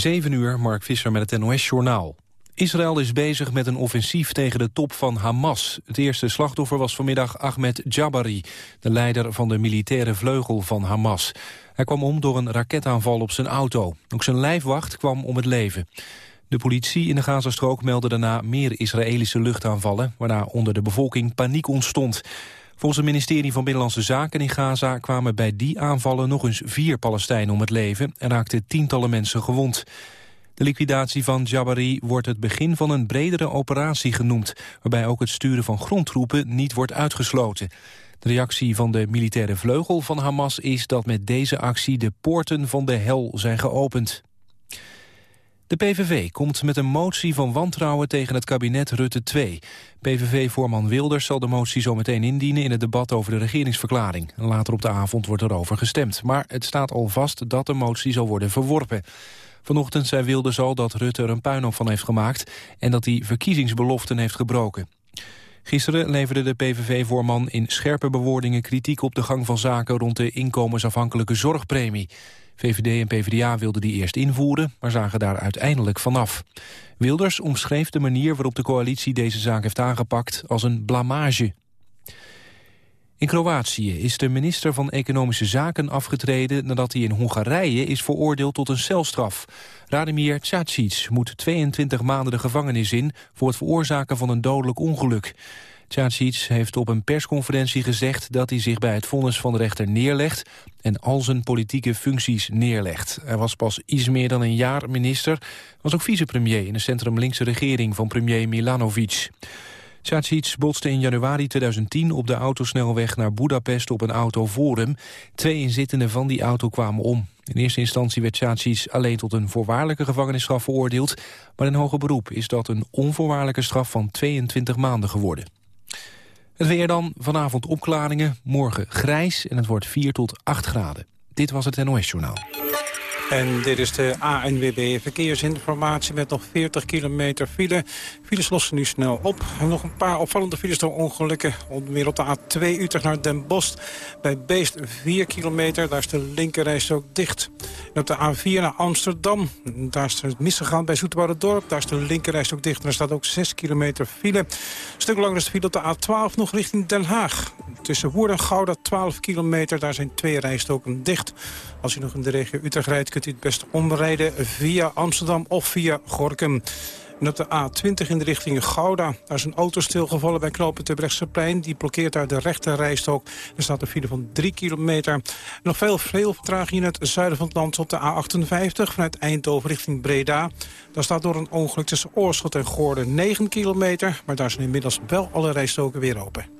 7 uur, Mark Visser met het NOS-journaal. Israël is bezig met een offensief tegen de top van Hamas. Het eerste slachtoffer was vanmiddag Ahmed Jabari... de leider van de militaire vleugel van Hamas. Hij kwam om door een raketaanval op zijn auto. Ook zijn lijfwacht kwam om het leven. De politie in de Gazastrook meldde daarna meer Israëlische luchtaanvallen... waarna onder de bevolking paniek ontstond. Volgens het ministerie van Binnenlandse Zaken in Gaza... kwamen bij die aanvallen nog eens vier Palestijnen om het leven... en raakten tientallen mensen gewond. De liquidatie van Jabari wordt het begin van een bredere operatie genoemd... waarbij ook het sturen van grondtroepen niet wordt uitgesloten. De reactie van de militaire vleugel van Hamas is dat met deze actie... de poorten van de hel zijn geopend. De PVV komt met een motie van wantrouwen tegen het kabinet Rutte 2. PVV-voorman Wilders zal de motie zo meteen indienen in het debat over de regeringsverklaring. Later op de avond wordt erover gestemd. Maar het staat al vast dat de motie zal worden verworpen. Vanochtend zei Wilders al dat Rutte er een puinhoop van heeft gemaakt... en dat hij verkiezingsbeloften heeft gebroken. Gisteren leverde de PVV-voorman in scherpe bewoordingen kritiek op de gang van zaken rond de inkomensafhankelijke zorgpremie. VVD en PvdA wilden die eerst invoeren, maar zagen daar uiteindelijk vanaf. Wilders omschreef de manier waarop de coalitie deze zaak heeft aangepakt als een blamage. In Kroatië is de minister van Economische Zaken afgetreden... nadat hij in Hongarije is veroordeeld tot een celstraf. Radimir Tsatsic moet 22 maanden de gevangenis in... voor het veroorzaken van een dodelijk ongeluk. Tsatsic heeft op een persconferentie gezegd... dat hij zich bij het vonnis van de rechter neerlegt... en al zijn politieke functies neerlegt. Hij was pas iets meer dan een jaar minister... was ook vicepremier in de centrum-linkse regering van premier Milanovic. Tsatsic botste in januari 2010 op de autosnelweg naar Budapest op een auto voor hem. Twee inzittenden van die auto kwamen om. In eerste instantie werd Tsatsic alleen tot een voorwaardelijke gevangenisstraf veroordeeld. Maar in hoger beroep is dat een onvoorwaardelijke straf van 22 maanden geworden. Het weer dan, vanavond opklaringen, morgen grijs en het wordt 4 tot 8 graden. Dit was het NOS Journaal. En dit is de ANWB Verkeersinformatie met nog 40 kilometer file. Files lossen nu snel op. Nog een paar opvallende files door ongelukken. Onder op de A2 Utrecht naar Den Bosch. Bij Beest 4 kilometer, daar is de linkerreis ook dicht. En op de A4 naar Amsterdam, daar is het misgegaan bij Dorp. Daar is de linkerreis ook dicht en er staat ook 6 kilometer file. Een stuk langer is de file op de A12 nog richting Den Haag. Tussen Woerden en Gouda 12 kilometer, daar zijn twee rijstoken dicht. Als u nog in de regio Utrecht rijdt, kunt u het best omrijden via Amsterdam of via Gorkum. En op de A20 in de richting Gouda. Daar is een auto stilgevallen bij knopen Terbrechtseplein. Die blokkeert daar de rechte rijstok. Er staat een file van 3 kilometer. nog veel, veel vertraging in het zuiden van het land op de A58... vanuit Eindhoven richting Breda. Daar staat door een ongeluk tussen Oorschot en Goorden 9 kilometer. Maar daar zijn inmiddels wel alle rijstoken weer open.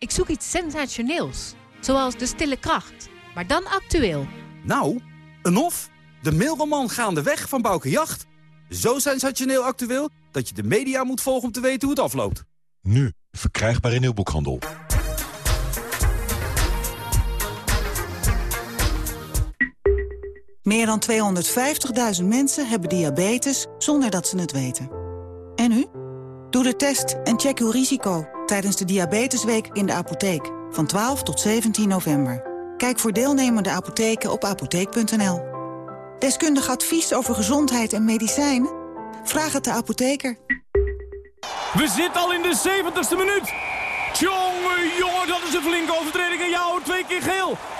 Ik zoek iets sensationeels. Zoals De Stille Kracht. Maar dan actueel. Nou, een of? De mailroman Gaandeweg van Bouke Jacht. Zo sensationeel actueel dat je de media moet volgen om te weten hoe het afloopt. Nu, verkrijgbaar in uw boekhandel. Meer dan 250.000 mensen hebben diabetes zonder dat ze het weten. En u? Doe de test en check uw risico tijdens de Diabetesweek in de apotheek van 12 tot 17 november. Kijk voor deelnemende apotheken op apotheek.nl. Deskundig advies over gezondheid en medicijnen? Vraag het de apotheker. We zitten al in de 70ste minuut. Tjonge, jongen, dat is een flinke overtreding. En jou twee keer geel.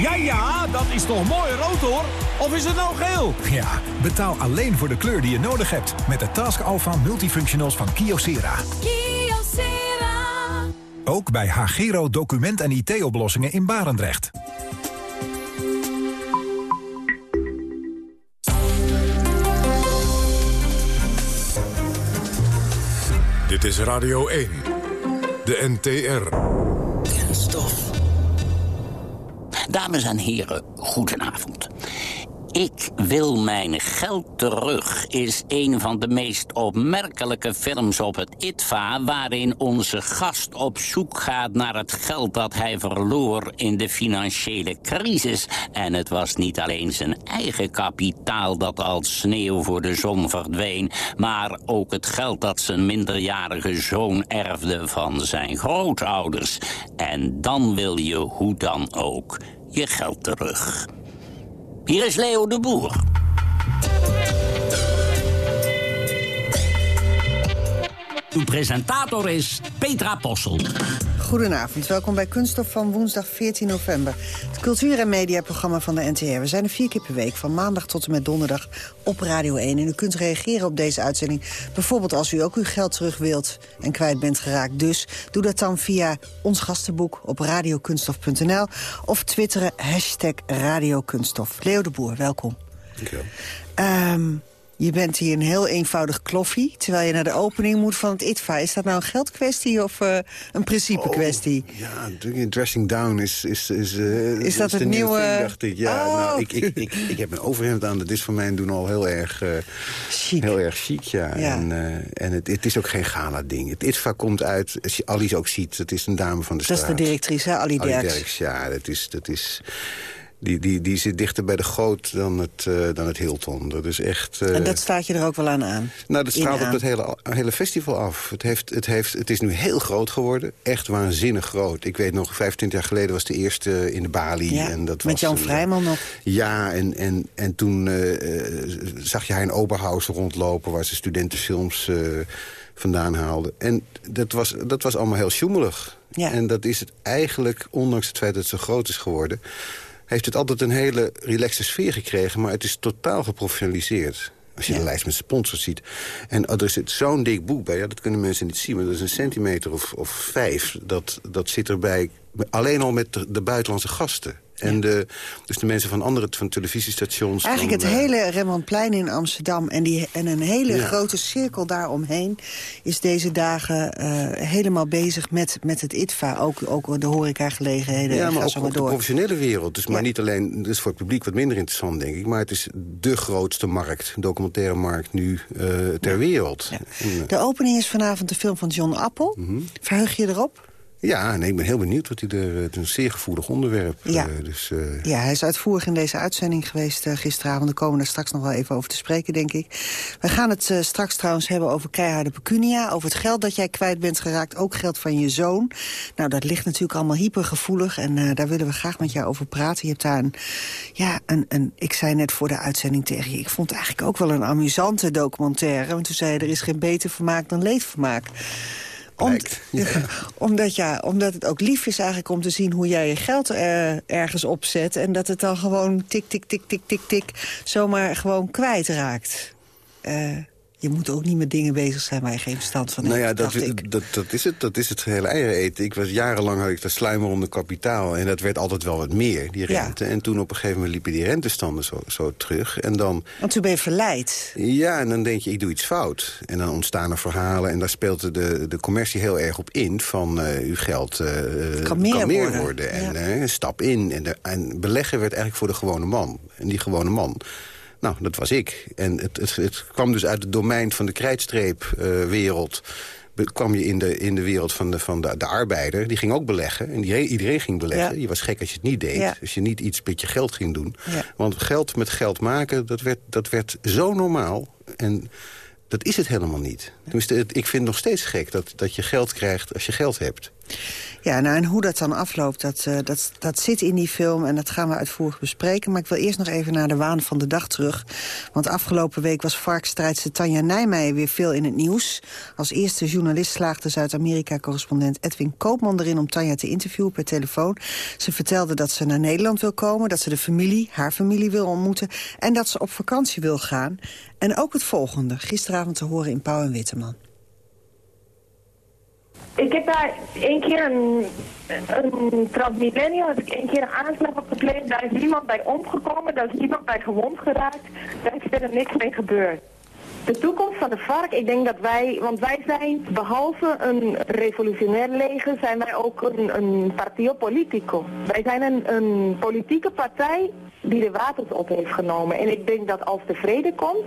Ja, ja, dat is toch mooi rood hoor. Of is het nou geel? Ja, betaal alleen voor de kleur die je nodig hebt. Met de Task Alpha Multifunctionals van Kyocera. Kyocera. Ook bij Hagero document- en IT-oplossingen in Barendrecht. Dit is Radio 1. De NTR. Kenstof. Dames en heren, goedenavond. Ik wil mijn geld terug is een van de meest opmerkelijke films op het ITVA... waarin onze gast op zoek gaat naar het geld dat hij verloor in de financiële crisis. En het was niet alleen zijn eigen kapitaal dat als sneeuw voor de zon verdween... maar ook het geld dat zijn minderjarige zoon erfde van zijn grootouders. En dan wil je hoe dan ook je geld terug. Hier is Leo de Boer. Uw presentator is Petra Possel. Goedenavond, welkom bij Kunststof van woensdag 14 november. Het cultuur- en mediaprogramma van de NTR. We zijn er vier keer per week, van maandag tot en met donderdag op Radio 1. En u kunt reageren op deze uitzending. Bijvoorbeeld als u ook uw geld terug wilt en kwijt bent geraakt. Dus doe dat dan via ons gastenboek op radiokunststof.nl... of twitteren hashtag radiokunststof. Leo de Boer, welkom. Dankjewel. Um, je bent hier een heel eenvoudig kloffie, terwijl je naar de opening moet van het ITVA. Is dat nou een geldkwestie of uh, een principe kwestie? Oh, ja, dressing down is... Is, is, uh, is dat is het nieuwe... Thing, dacht ik. Ja, oh. nou, ik, ik, ik, ik, heb een overhemd aan, dat is voor mij doen al heel erg... Uh, chic. Heel erg chic, ja. ja. En, en het, het, is ook geen gala-ding. Het ITVA komt uit, als je Alice ook ziet, het is een dame van de dat straat. Dat is de directrice, hè? Ali Derks. Ali Derks, ja, dat is... Dat is die, die, die zit dichter bij de goot dan het, uh, dan het Hilton. Dat is echt... Uh... En dat staat je er ook wel aan aan? Nou, dat straalt op het hele, hele festival af. Het, heeft, het, heeft, het is nu heel groot geworden. Echt waanzinnig groot. Ik weet nog, 25 jaar geleden was de eerste in de Bali. Ja, en dat met was Jan Vrijman nog. Ja, en, en, en toen zag je haar in Oberhausen rondlopen... waar ze studentenfilms vandaan haalden. En dat was, dat was allemaal heel sjoemelig. Ja. En dat is het eigenlijk, ondanks het feit dat het zo groot is geworden heeft het altijd een hele relaxe sfeer gekregen... maar het is totaal geprofessionaliseerd. Als je ja. de lijst met sponsors ziet. En er zit zo'n dik boek bij, ja, dat kunnen mensen niet zien... maar dat is een centimeter of, of vijf. Dat, dat zit erbij, alleen al met de, de buitenlandse gasten. En de, dus de mensen van andere van televisiestations. Eigenlijk het hele Rembrandtplein in Amsterdam en, die, en een hele Ja. grote cirkel daaromheen... is deze dagen eh, helemaal bezig met, met het ITVA. Ook, ook de horecagelegenheden. Ja, maar ook, zo maar ook de professionele wereld. Dus maar Ja. niet alleen, dus voor het publiek wat minder interessant, denk ik. Maar het is de grootste markt, documentaire markt nu eh, ter wereld. Eh, De opening is vanavond de film van John Appel. Mhm. Verheug je erop? Ja, nee, ik ben heel benieuwd wat hij er... Het is een zeer gevoelig onderwerp. Ja. eh, dus, eh, Ja, hij is uitvoerig in deze uitzending geweest eh, gisteravond. Daar komen we er straks nog wel even over te spreken, denk ik. We gaan het eh, straks trouwens hebben over keiharde pecunia. Over het geld dat jij kwijt bent geraakt. Ook geld van je zoon. Nou, dat ligt natuurlijk allemaal hypergevoelig. En eh, daar willen we graag met jou over praten. Je hebt daar een... Ja, een, een, ik zei net voor de uitzending tegen je... ik vond het eigenlijk ook wel een amusante documentaire. Want toen zei je, er is geen beter vermaak dan leedvermaak. Om, omdat, ja, omdat het ook lief is eigenlijk om te zien hoe jij je geld eh, ergens opzet... en dat het dan gewoon tik, tik, tik, tik, tik, tik... zomaar gewoon kwijtraakt. Eh, Je moet ook niet met dingen bezig zijn waar je geen verstand van hebt, Nou ja, dat, ik. dat, dat is het. Dat is het hele eieren eten. Ik was jarenlang had ik dat sluimerende kapitaal. En dat werd altijd wel wat meer, die Ja. rente. En toen op een gegeven moment liepen die rentestanden zo, zo terug. En dan... Want toen ben je verleid. Ja, en dan denk je, ik doe iets fout. En dan ontstaan er verhalen. En daar speelt de, de commercie heel erg op in. Van eh, uw geld eh, kan meer worden. En eh, stap in. En, de, en beleggen werd eigenlijk voor de gewone man. En die gewone man... Nou, dat was ik. En het, het, het kwam dus uit het domein van de krijtstreepwereld... kwam je in de, in de wereld van, de, van de, de arbeider. Die ging ook beleggen. En die, iedereen ging beleggen. Ja. Je was gek als je het niet deed. Ja. Als je niet iets met je geld ging doen. Ja. Want geld met geld maken, dat werd, dat werd zo normaal. En dat is het helemaal niet. Tenminste, het- ik vind het nog steeds gek dat, dat je geld krijgt als je geld hebt. Ja, nou, en hoe dat dan afloopt, dat, eh, dat, dat zit in die film... en dat gaan we uitvoerig bespreken. Maar ik wil eerst nog even naar de waan van de dag terug. Want afgelopen week was varkstrijdster Tanja Nijmeijer weer veel in het nieuws. Als eerste journalist slaagde Zuid-Amerika-correspondent Edwin Koopman erin... om Tanja te interviewen per telefoon. Ze vertelde dat ze naar Nederland wil komen... dat ze de familie, haar familie wil ontmoeten... en dat ze op vakantie wil gaan. En ook het volgende, gisteravond te horen in Pauw en Witteman. Ik heb daar één keer een, een heb ik één keer een aanslag op gepleegd. Daar is niemand bij omgekomen, daar is niemand bij gewond geraakt. Daar is verder niks mee gebeurd. De toekomst van de vark, ik denk dat wij, want wij zijn behalve een revolutionair leger, zijn wij ook een, partio politico. Wij zijn een politieke partij die de wapens op heeft genomen. En ik denk dat als de vrede komt,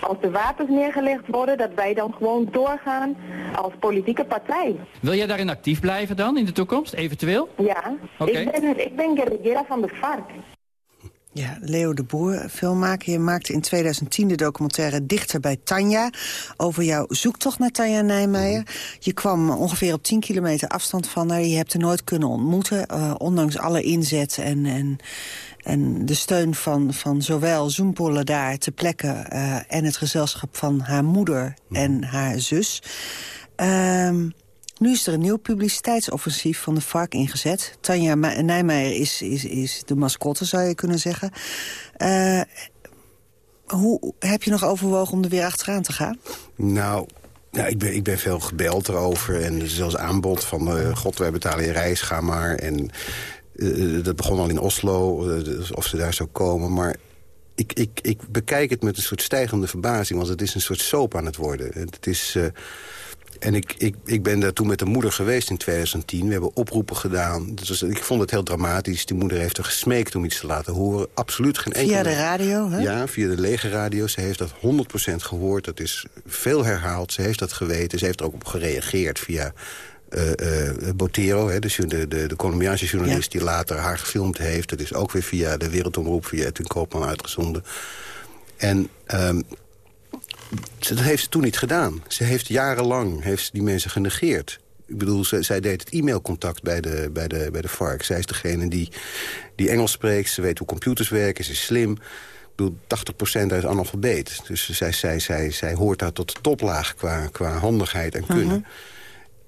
als de wapens neergelegd worden, dat wij dan gewoon doorgaan als politieke partij. Wil jij daarin actief blijven dan in de toekomst, eventueel? Ja, ik, ben, ik ben guerrilla van de vark. Ja, Leo de Boer, filmmaker. Je maakte in 2010 de documentaire Dichter bij Tanja... over jouw zoektocht naar Tanja Nijmeijer. Je kwam ongeveer op 10 kilometer afstand van haar. Je hebt haar nooit kunnen ontmoeten, eh, ondanks alle inzet... en, en, en de steun van, van zowel Zoempolle daar te plekken... eh, en het gezelschap van haar moeder en haar zus... Ehm, nu is er een nieuw publiciteitsoffensief van de vark ingezet. Tanja Nijmeijer is, is, is de mascotte, zou je kunnen zeggen. Eh, hoe heb je nog overwogen om er weer achteraan te gaan? Nou, ja, ik, ben, ik ben veel gebeld erover. En zelfs aanbod van... eh, god, wij betalen je reis, ga maar. En eh, dat begon al in Oslo, eh, dus of ze daar zou komen. Maar ik, ik, ik bekijk het met een soort stijgende verbazing. Want het is een soort soap aan het worden. Het is... eh, en ik, ik, ik ben daar toen met de moeder geweest in 2010. We hebben oproepen gedaan. Dus ik vond het heel dramatisch. Die moeder heeft er gesmeekt om iets te laten horen. Absoluut geen enkele... Via de radio, hè? Ja, via de legerradio. Ze heeft dat 100% gehoord. Dat is veel herhaald. Ze heeft dat geweten. Ze heeft er ook op gereageerd via eh, eh, Botero, hè, de, de, de, de Colombiaanse journalist... die later haar gefilmd heeft. Dat is ook weer via de Wereldomroep, via Edwin Koopman uitgezonden. En ehm, ze- dat heeft ze toen niet gedaan. Ze heeft jarenlang heeft die mensen genegeerd. Ik bedoel, ze, zij deed het e-mailcontact bij de, bij, de, bij de FARC. Zij is degene die, die Engels spreekt. Ze weet hoe computers werken. Ze is slim. Ik bedoel, 80% is analfabeet. Dus zij, zij, zij, zij hoort daar tot de toplaag qua, qua handigheid en kunnen. Mhm.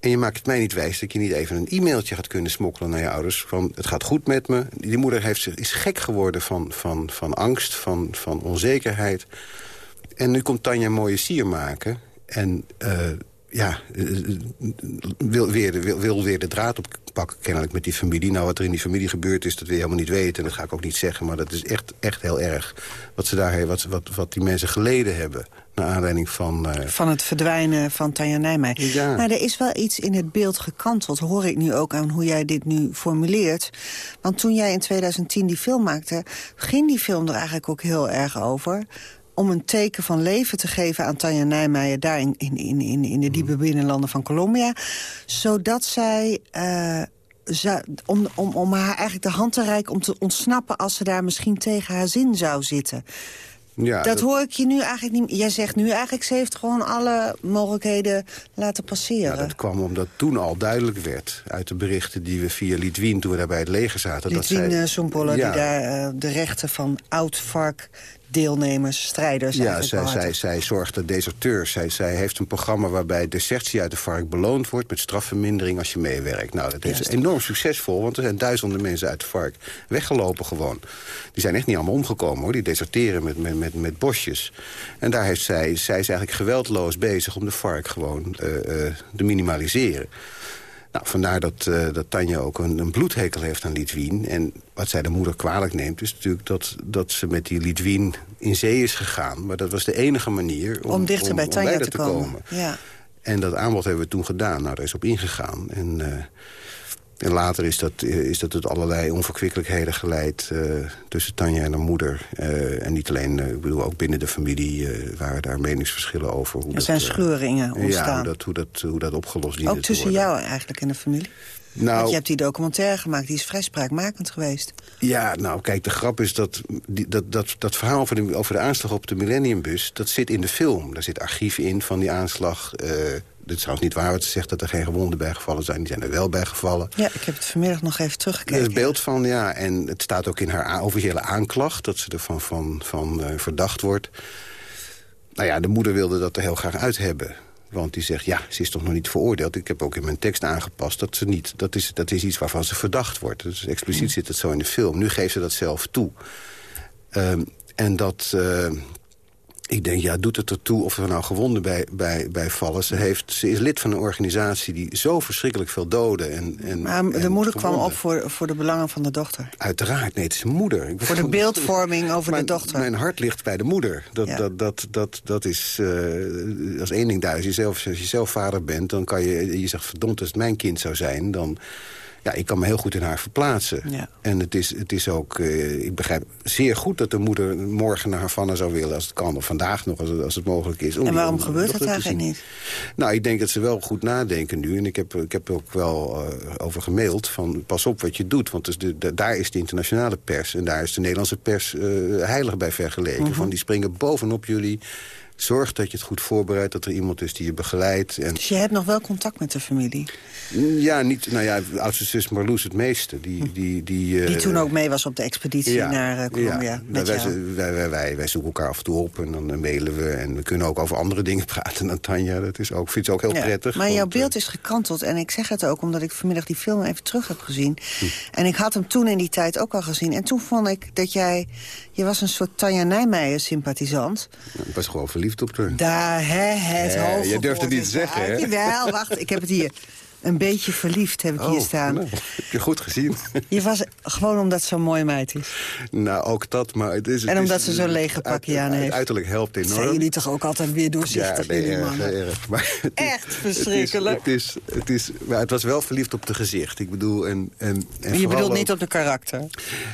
En je maakt het mij niet wijs dat je niet even een e-mailtje gaat kunnen smokkelen naar je ouders. Van, het gaat goed met me. Die moeder heeft, is gek geworden van, van, van angst, van, van onzekerheid. En nu komt Tanja mooie sier maken. En eh, ja, eh, eh, wil weer, de, wil, wil weer de draad oppakken kennelijk met die familie. Nou, wat er in die familie gebeurd is, dat wil je helemaal niet weten. En dat ga ik ook niet zeggen, maar dat is echt, echt heel erg. Wat, ze daar, wat, wat, wat die mensen geleden hebben. Naar aanleiding van... eh, Van het verdwijnen van Tanja Nijmeijer. Ja. Nou, er is wel iets in het beeld gekanteld, hoor ik nu ook aan hoe jij dit nu formuleert. Want toen jij in 2010 die film maakte, ging die film er eigenlijk ook heel erg over om een teken van leven te geven aan Tanja Nijmeijer... daar in, in, in, in, in de diepe binnenlanden van Colombia. Zodat zij... eh, zou- om, om, om haar eigenlijk de hand te reiken om te ontsnappen... als ze daar misschien tegen haar zin zou zitten. ja, dat, hoor ik je nu eigenlijk niet... Jij zegt nu eigenlijk, ze heeft gewoon alle mogelijkheden laten passeren. Ja, dat kwam omdat toen al duidelijk werd... uit de berichten die we via Litwin, toen we daar bij het leger zaten... dat Litwin zij, uh, Sompolle, Ja. die daar eh, de rechten van oud vark deelnemers, strijders. Ja, zij, zij, zij zorgt de deserteurs. Zij, zij heeft een programma waarbij desertie uit de vark beloond wordt... met strafvermindering als je meewerkt. Nou, dat is Juist. enorm succesvol, want er zijn duizenden mensen uit de vark weggelopen gewoon. Die zijn echt niet allemaal omgekomen, hoor. Die deserteren met, met, met, met bosjes. En daar heeft zij, zij is eigenlijk geweldloos bezig om de vark gewoon eh, eh, te minimaliseren. Nou, vandaar dat, eh, dat Tanja ook een, een bloedhekel heeft aan Litwin. En wat zij de moeder kwalijk neemt... is natuurlijk dat, dat ze met die Litwin in zee is gegaan. Maar dat was de enige manier om, om dichter bij Tanja te komen. Ja. En dat aanbod hebben we toen gedaan. Nou, daar is op ingegaan. En, eh, en later is dat, eh, is dat tot allerlei onverkwikkelijkheden geleid... eh, tussen Tanja en haar moeder. Eh, en niet alleen, ik bedoel, ook binnen de familie... waren daar meningsverschillen over. Hoe Er dat, zijn scheuringen Ja, ontstaan. hoe dat, hoe, dat, hoe dat opgelost diende Ook tussen jou eigenlijk en de familie? Nou, Want je hebt die documentaire gemaakt, die is vrij spraakmakend geweest. Ja, nou kijk, de grap is dat die, dat, dat, dat verhaal over de, over de aanslag op de Millenniumbus... dat zit in de film. Daar zit archief in van die aanslag. Dit is trouwens niet waar wat ze zegt dat er geen gewonden bij gevallen zijn. Die zijn er wel bij gevallen. Ja, ik heb het vanmiddag nog even Er teruggekeken. is beeld van, ja. En het staat ook in haar officiële aanklacht... dat ze ervan van, van, eh, verdacht wordt. Nou ja, de moeder wilde dat er heel graag uit hebben. Want die zegt, ja, ze is toch nog niet veroordeeld. Ik heb ook in mijn tekst aangepast dat ze niet... dat is, dat is iets waarvan ze verdacht wordt. Dus expliciet zit het zo in de film. Nu geeft ze dat zelf toe. Ehm, en dat... eh, ik denk, ja, doet het ertoe of er nou gewonden bij, bij, bij vallen. Ze, heeft, ze is lid van een organisatie die zo verschrikkelijk veel doden. En, en, Maar de en moeder kwam op voor, voor de belangen van de dochter. Uiteraard, nee, het is moeder. Ik Voor de beeldvorming over de dochter. Mijn hart ligt bij de moeder. Dat, Ja. dat, dat, dat, dat is, eh, als één ding duizend. Zelf, als je zelf vader bent, dan kan je... Je zegt, verdomd, als het mijn kind zou zijn, dan... Ja, ik kan me heel goed in haar verplaatsen. Ja. En het is, het is ook... eh, ik begrijp zeer goed dat de moeder morgen naar Havana zou willen... als het kan, of vandaag nog, als het, als het mogelijk is. En waarom om gebeurt dat eigenlijk niet? Nou, ik denk dat ze wel goed nadenken nu. En ik heb, ik heb er ook wel eh, over gemaild van pas op wat je doet. Want dus de, de- daar is de internationale pers. En daar is de Nederlandse pers eh, heilig bij vergeleken. Mhm. Van die springen bovenop jullie. Zorg dat je het goed voorbereidt. Dat er iemand is die je begeleidt. En, Dus je hebt nog wel contact met de familie? ja, niet, nou ja, oudste zus Marloes het meeste. Die, die, die, eh, Die toen ook mee was op de expeditie naar eh, Colombia. ja, met wij, jou. wij, wij, wij, wij zoeken elkaar af en toe op en dan mailen we. En we kunnen ook over andere dingen praten dan Tanja. Dat is ook, vind ik ook heel Ja, prettig. Maar jouw want, eh, beeld is gekanteld. En ik zeg het ook omdat ik vanmiddag die film even terug heb gezien. Hm. En ik had hem toen in die tijd ook al gezien. En toen vond ik dat jij... Je was een soort Tanja Nijmeijer-sympathisant. Ik was gewoon verliefd op haar. Daar, hè, het hoge je durft het niet te zeggen, hè? Jawel, wacht, ik heb het hier. Een beetje verliefd heb ik hier Oh, staan. nou, heb je goed gezien. Je was gewoon omdat ze zo'n mooie meid is. nou, ook dat, maar het is... het En is- omdat ze zo'n lege pakje uit- aan heeft. Uiterlijk helpt enorm. zijn jullie toch ook altijd weer doorzichtig, ja, nee, jullie erg, mannen. erg. Maar het is- Echt het is- verschrikkelijk. Het is, het is, maar het was wel verliefd op de gezicht. Ik bedoel, en, en, en je bedoelt ook- niet op de karakter?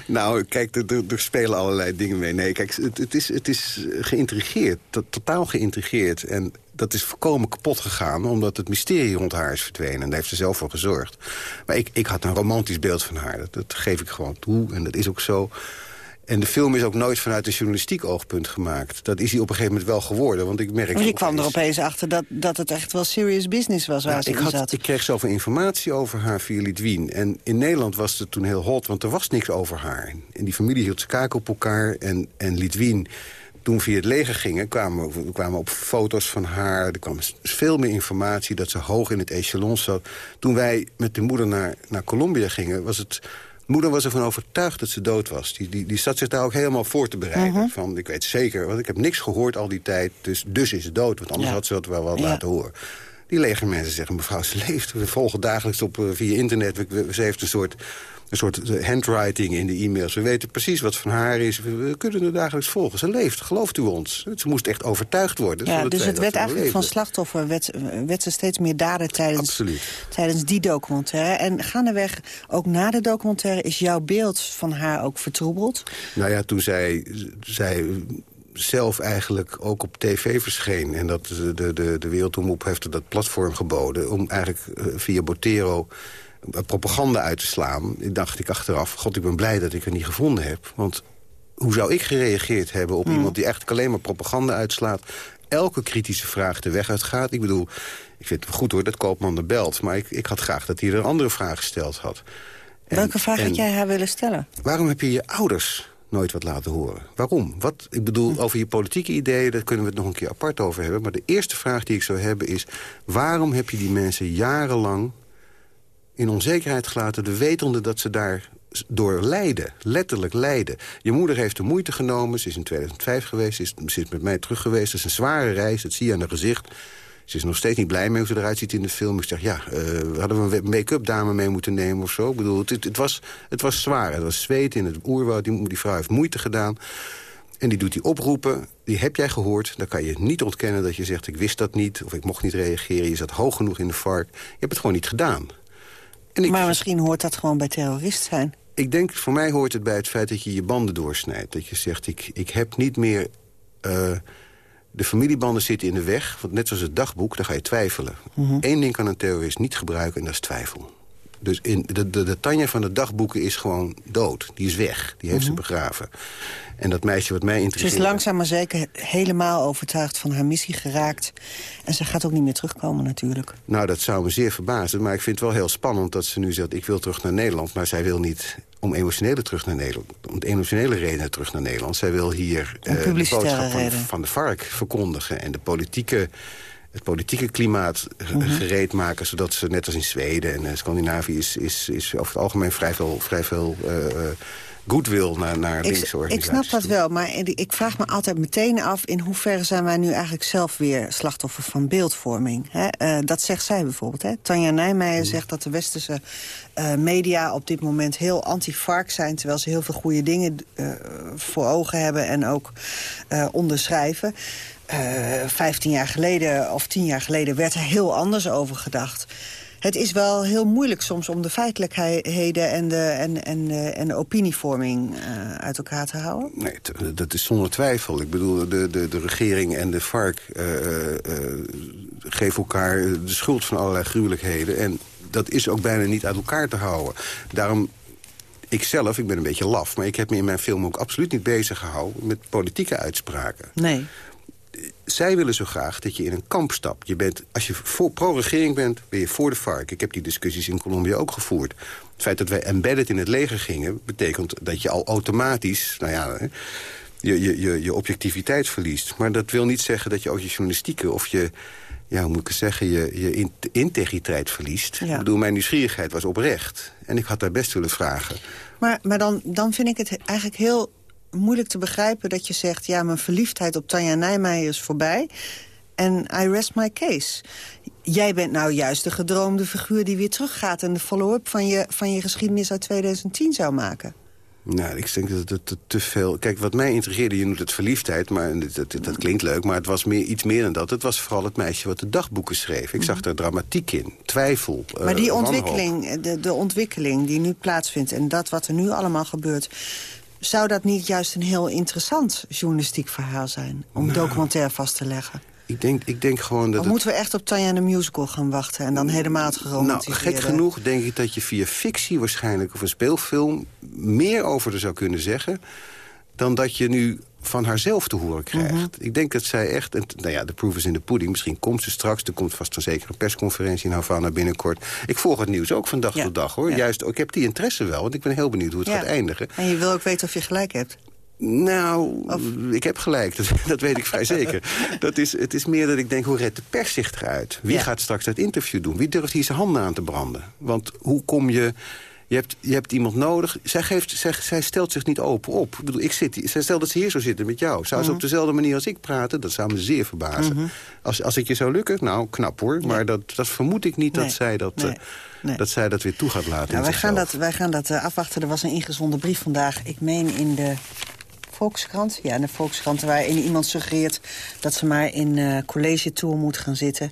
Nou, kijk, er, er, er spelen allerlei dingen mee. Nee, kijk, het, het, is, het is geïntrigeerd. to- Totaal geïntrigeerd. En dat is volkomen kapot gegaan... omdat het mysterie rond haar is verdwenen. En daar heeft ze zelf voor gezorgd. Maar ik, ik had een romantisch beeld van haar. Dat, dat geef ik gewoon toe. En dat is ook zo. En de film is ook nooit vanuit een journalistiek oogpunt gemaakt. Dat is hij op een gegeven moment wel geworden. Want ik merk... Maar je kwam er opeens achter dat, dat het echt wel serious business was waar Nou, ze ik, in had, zat. ik kreeg zoveel informatie over haar via Lidwien. En in Nederland was het toen heel hot, want er was niks over haar. En die familie hield zijn kaak op elkaar. En, en Lidwien, toen we via het leger gingen, kwamen we kwamen op foto's van haar. Er kwam veel meer informatie dat ze hoog in het echelon zat. Toen wij met de moeder naar, naar Colombia gingen, was het... Moeder was ervan overtuigd dat ze dood was. Die, die, die zat zich daar ook helemaal voor te bereiden. Van, ik weet zeker, want ik heb niks gehoord al die tijd. Dus, dus is ze dood, want anders Ja. had ze dat wel wat Ja. laten horen. Die legermensen zeggen, mevrouw, ze leeft. We volgen dagelijks op, eh, via internet. We, we- ze heeft een soort, een soort eh, handwriting in de e-mails. We weten precies wat van haar is. We, kunnen het dagelijks volgen. Ze leeft, gelooft u ons. Ze moest echt overtuigd worden. Ja, dus het werd eigenlijk van slachtoffer werd, werd ze steeds meer daden tijdens, Absoluut. tijdens die documentaire. En gaandeweg, ook na de documentaire, is jouw beeld van haar ook vertroebeld. Nou ja, toen zij, zij zelf eigenlijk ook op tv verscheen... en dat de, de, de, Wereldomroep heeft dat platform geboden... om eigenlijk eh, via Botero eh, propaganda uit te slaan... dacht ik achteraf, god, ik ben blij dat ik haar niet gevonden heb. Want hoe zou ik gereageerd hebben op iemand die echt alleen maar propaganda uitslaat... elke kritische vraag de weg uitgaat? Ik bedoel, ik vind het goed hoor dat Koopman de belt... maar ik, ik had graag dat hij er een andere vraag gesteld had. En- Welke vraag en- had jij haar willen stellen? Waarom heb je je ouders nooit wat laten horen. Waarom? Wat, ik bedoel, over je politieke ideeën... daar kunnen we het nog een keer apart over hebben. Maar de eerste vraag die ik zou hebben is... waarom heb je die mensen jarenlang in onzekerheid gelaten... de wetende dat ze daar door lijden, letterlijk lijden. Je moeder heeft de moeite genomen, ze is in 2005 geweest... ze is, met mij terug geweest, het is een zware reis, dat zie je aan haar gezicht... Ze is nog steeds niet blij mee hoe ze eruit ziet in de film. Ik zeg, ja, uh, hadden we een make-up dame mee moeten nemen of zo? Ik bedoel, het, het, was, het was zwaar. Het was zweet in het oerwoud. Die, die vrouw heeft moeite gedaan. En die doet die oproepen, die heb jij gehoord. Dan kan je niet ontkennen dat je zegt, ik wist dat niet... of ik mocht niet reageren, je zat hoog genoeg in de vark. Je hebt het gewoon niet gedaan. En ik, maar misschien hoort dat gewoon bij terrorist zijn. Ik denk, voor mij hoort het bij het feit dat je je banden doorsnijdt. Dat je zegt, ik, ik heb niet meer... Uh, de familiebanden zitten in de weg. Want net zoals het dagboek, dan ga je twijfelen. Mm Eén ding kan een terrorist niet gebruiken en dat is twijfel. Dus in, de, de, de Tanja van de dagboeken is gewoon dood. Die is weg. Die heeft ze mhm. begraven. En dat meisje wat mij interesseert... Ze is langzaam maar zeker helemaal overtuigd van haar missie geraakt. En ze gaat ook niet meer terugkomen natuurlijk. Nou, dat zou me zeer verbazen. Maar ik vind het wel heel spannend dat ze nu zegt... ik wil terug naar Nederland, maar zij wil niet om emotionele terug naar Nederland. Om emotionele redenen terug naar Nederland. Zij wil hier uh, de boodschap van, van, de FARC verkondigen. En de politieke, het politieke klimaat mm gereed maken. Zodat ze, net als in Zweden en uh, Scandinavië... Is, is, is over het algemeen vrij veel, vrij veel uh, goodwill naar, naar linkse organisaties. Ik snap dat wel, maar ik vraag me altijd meteen af... in hoeverre zijn wij nu eigenlijk zelf weer slachtoffer van beeldvorming. Hè? Uh, dat zegt zij bijvoorbeeld. Hè? Tanja Nijmeijer mm. zegt dat de westerse uh, media op dit moment heel anti-vark zijn... terwijl ze heel veel goede dingen uh, voor ogen hebben en ook onderschrijven. Vijftien jaar geleden of tien jaar geleden werd er heel anders over gedacht het is wel heel moeilijk soms om de feitelijkheden en de, en, en, en de opinievorming uh, uit elkaar te houden? Nee, dat is zonder twijfel. Ik bedoel, de, de, de regering en de FARC uh, uh, geven elkaar de schuld van allerlei gruwelijkheden. En dat is ook bijna niet uit elkaar te houden. Daarom ik zelf, ik ben een beetje laf... maar ik heb me in mijn film ook absoluut niet bezig gehouden... met politieke uitspraken. Nee zij willen zo graag dat je in een kamp stapt. Je bent, als je voor pro-regering bent, ben je voor de FARC. Ik heb die discussies in Colombia ook gevoerd. Het feit dat wij embedded in het leger gingen... betekent dat je al automatisch... Nou ja, je, je, je, je objectiviteit verliest. Maar dat wil niet zeggen dat je ook je journalistieke... of je, ja, hoe moet ik het zeggen, je, je integriteit verliest. Ik bedoel, mijn nieuwsgierigheid was oprecht. En ik had daar best willen vragen. Maar, maar dan, dan vind ik het eigenlijk heel moeilijk te begrijpen dat je zegt... ja, mijn verliefdheid op Tanja Nijmeijer is voorbij. En I rest my case. Jij bent nou juist de gedroomde figuur die weer teruggaat... en de follow-up van je, van je geschiedenis uit 2010 zou maken. Nou, ik denk dat het te veel... Kijk, wat mij intrigeerde, je noemt het verliefdheid... maar dat, dat, klinkt leuk, maar het was meer, iets meer dan dat. Het was vooral het meisje wat de dagboeken schreef. Ik zag mhm. daar dramatiek in, twijfel, Maar die ontwikkeling, de, de ontwikkeling die nu plaatsvindt... en dat wat er nu allemaal gebeurt... Zou dat niet juist een heel interessant journalistiek verhaal zijn... om nou, documentaire vast te leggen? Ik denk, ik denk gewoon dat... Of moeten we echt op Tanja de Musical gaan wachten... en dan helemaal het. Nou, gek genoeg denk ik dat je via fictie waarschijnlijk... of een speelfilm meer over er zou kunnen zeggen... dan dat je nu van haarzelf te horen krijgt. Mhm. Ik denk dat zij echt, en, nou ja, de proof is in de pudding. Misschien komt ze straks, er komt vast een zekere persconferentie in Havana binnenkort. Ik volg het nieuws ook van dag tot dag, hoor. Juist, ik heb die interesse wel, want ik ben heel benieuwd hoe het gaat eindigen. En je wil ook weten of je gelijk hebt. Nou, ik heb gelijk, dat, dat, weet ik vrij zeker. Dat is, het is meer dat ik denk, hoe redt de pers zich eruit? Wie gaat straks dat interview doen? Wie durft hier zijn handen aan te branden? Want hoe kom je je hebt, je hebt iemand nodig. Zij, geeft, zij, zij stelt zich niet open op. Ik bedoel, ik zit, zij stelt dat ze hier zo zitten met jou. Zou ze mhm. op dezelfde manier als ik praten? Dat zou me zeer verbazen. Mhm. als, als ik je zou lukken, nou, knap hoor. Maar dat, dat vermoed ik niet dat, zij dat, eh, dat zij dat weer toe gaat laten nou, wij, gaan dat, wij gaan dat uh, afwachten. Er was een ingezonden brief vandaag. Ik meen in de Volkskrant. Ja, in de Volkskrant waarin iemand suggereert... dat ze maar in uh, college tour moet gaan zitten.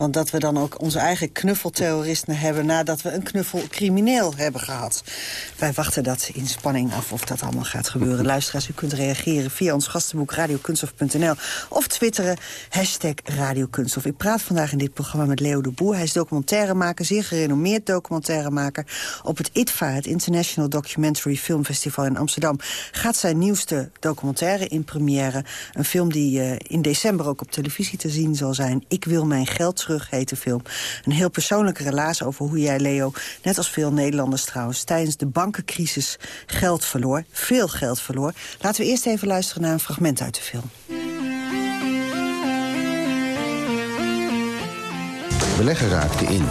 Want dat we dan ook onze eigen knuffelterroristen hebben... nadat we een knuffelcrimineel hebben gehad. Wij wachten dat in spanning af of dat allemaal gaat gebeuren. Luisteraars, u kunt reageren via ons gastenboek radiokunstof.nl... of twitteren, hashtag radiokunstof. Ik praat vandaag in dit programma met Leo de Boer. Hij is documentairemaker, zeer gerenommeerd documentairemaker. Op het ITVA, het International Documentary Film Festival in Amsterdam... gaat zijn nieuwste documentaire in première. Een film die uh, in december ook op televisie te zien zal zijn. Ik wil mijn geld terug film. Een heel persoonlijke relaas over hoe jij, Leo... net als veel Nederlanders trouwens... tijdens de bankencrisis geld verloor. Veel geld verloor. Laten we eerst even luisteren naar een fragment uit de film. Beleggen raakte in.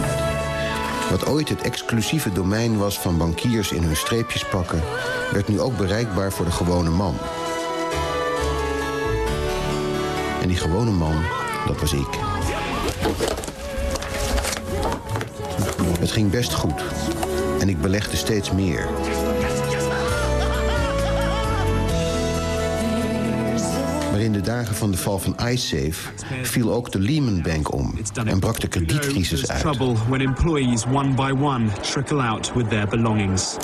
Wat ooit het exclusieve domein was van bankiers in hun streepjes pakken... werd nu ook bereikbaar voor de gewone man. En die gewone man, dat was ik. Het ging best goed. En ik belegde steeds meer. Maar in de dagen van de val van iSafe viel ook de Lehman Bank om en brak de kredietcrisis uit. trouble when employees one by one trickle out with their belongings.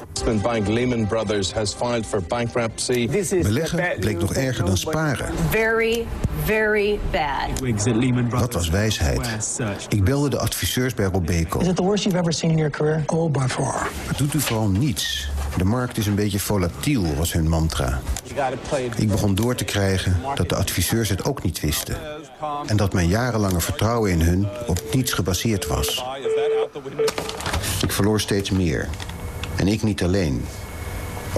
Bank Lehman Brothers has filed for bankruptcy. Beleggen bleek nog erger dan sparen. Very, very bad. Dat was wijsheid. Ik belde de adviseurs bij Robeco. Is it the worst you've ever seen in your career? Oh, by far. Doet u vooral niets. De markt is een beetje volatiel, was hun mantra. Ik begon door te krijgen dat de adviseurs het ook niet wisten. En dat mijn jarenlange vertrouwen in hun op niets gebaseerd was. Ik verloor steeds meer. En ik niet alleen.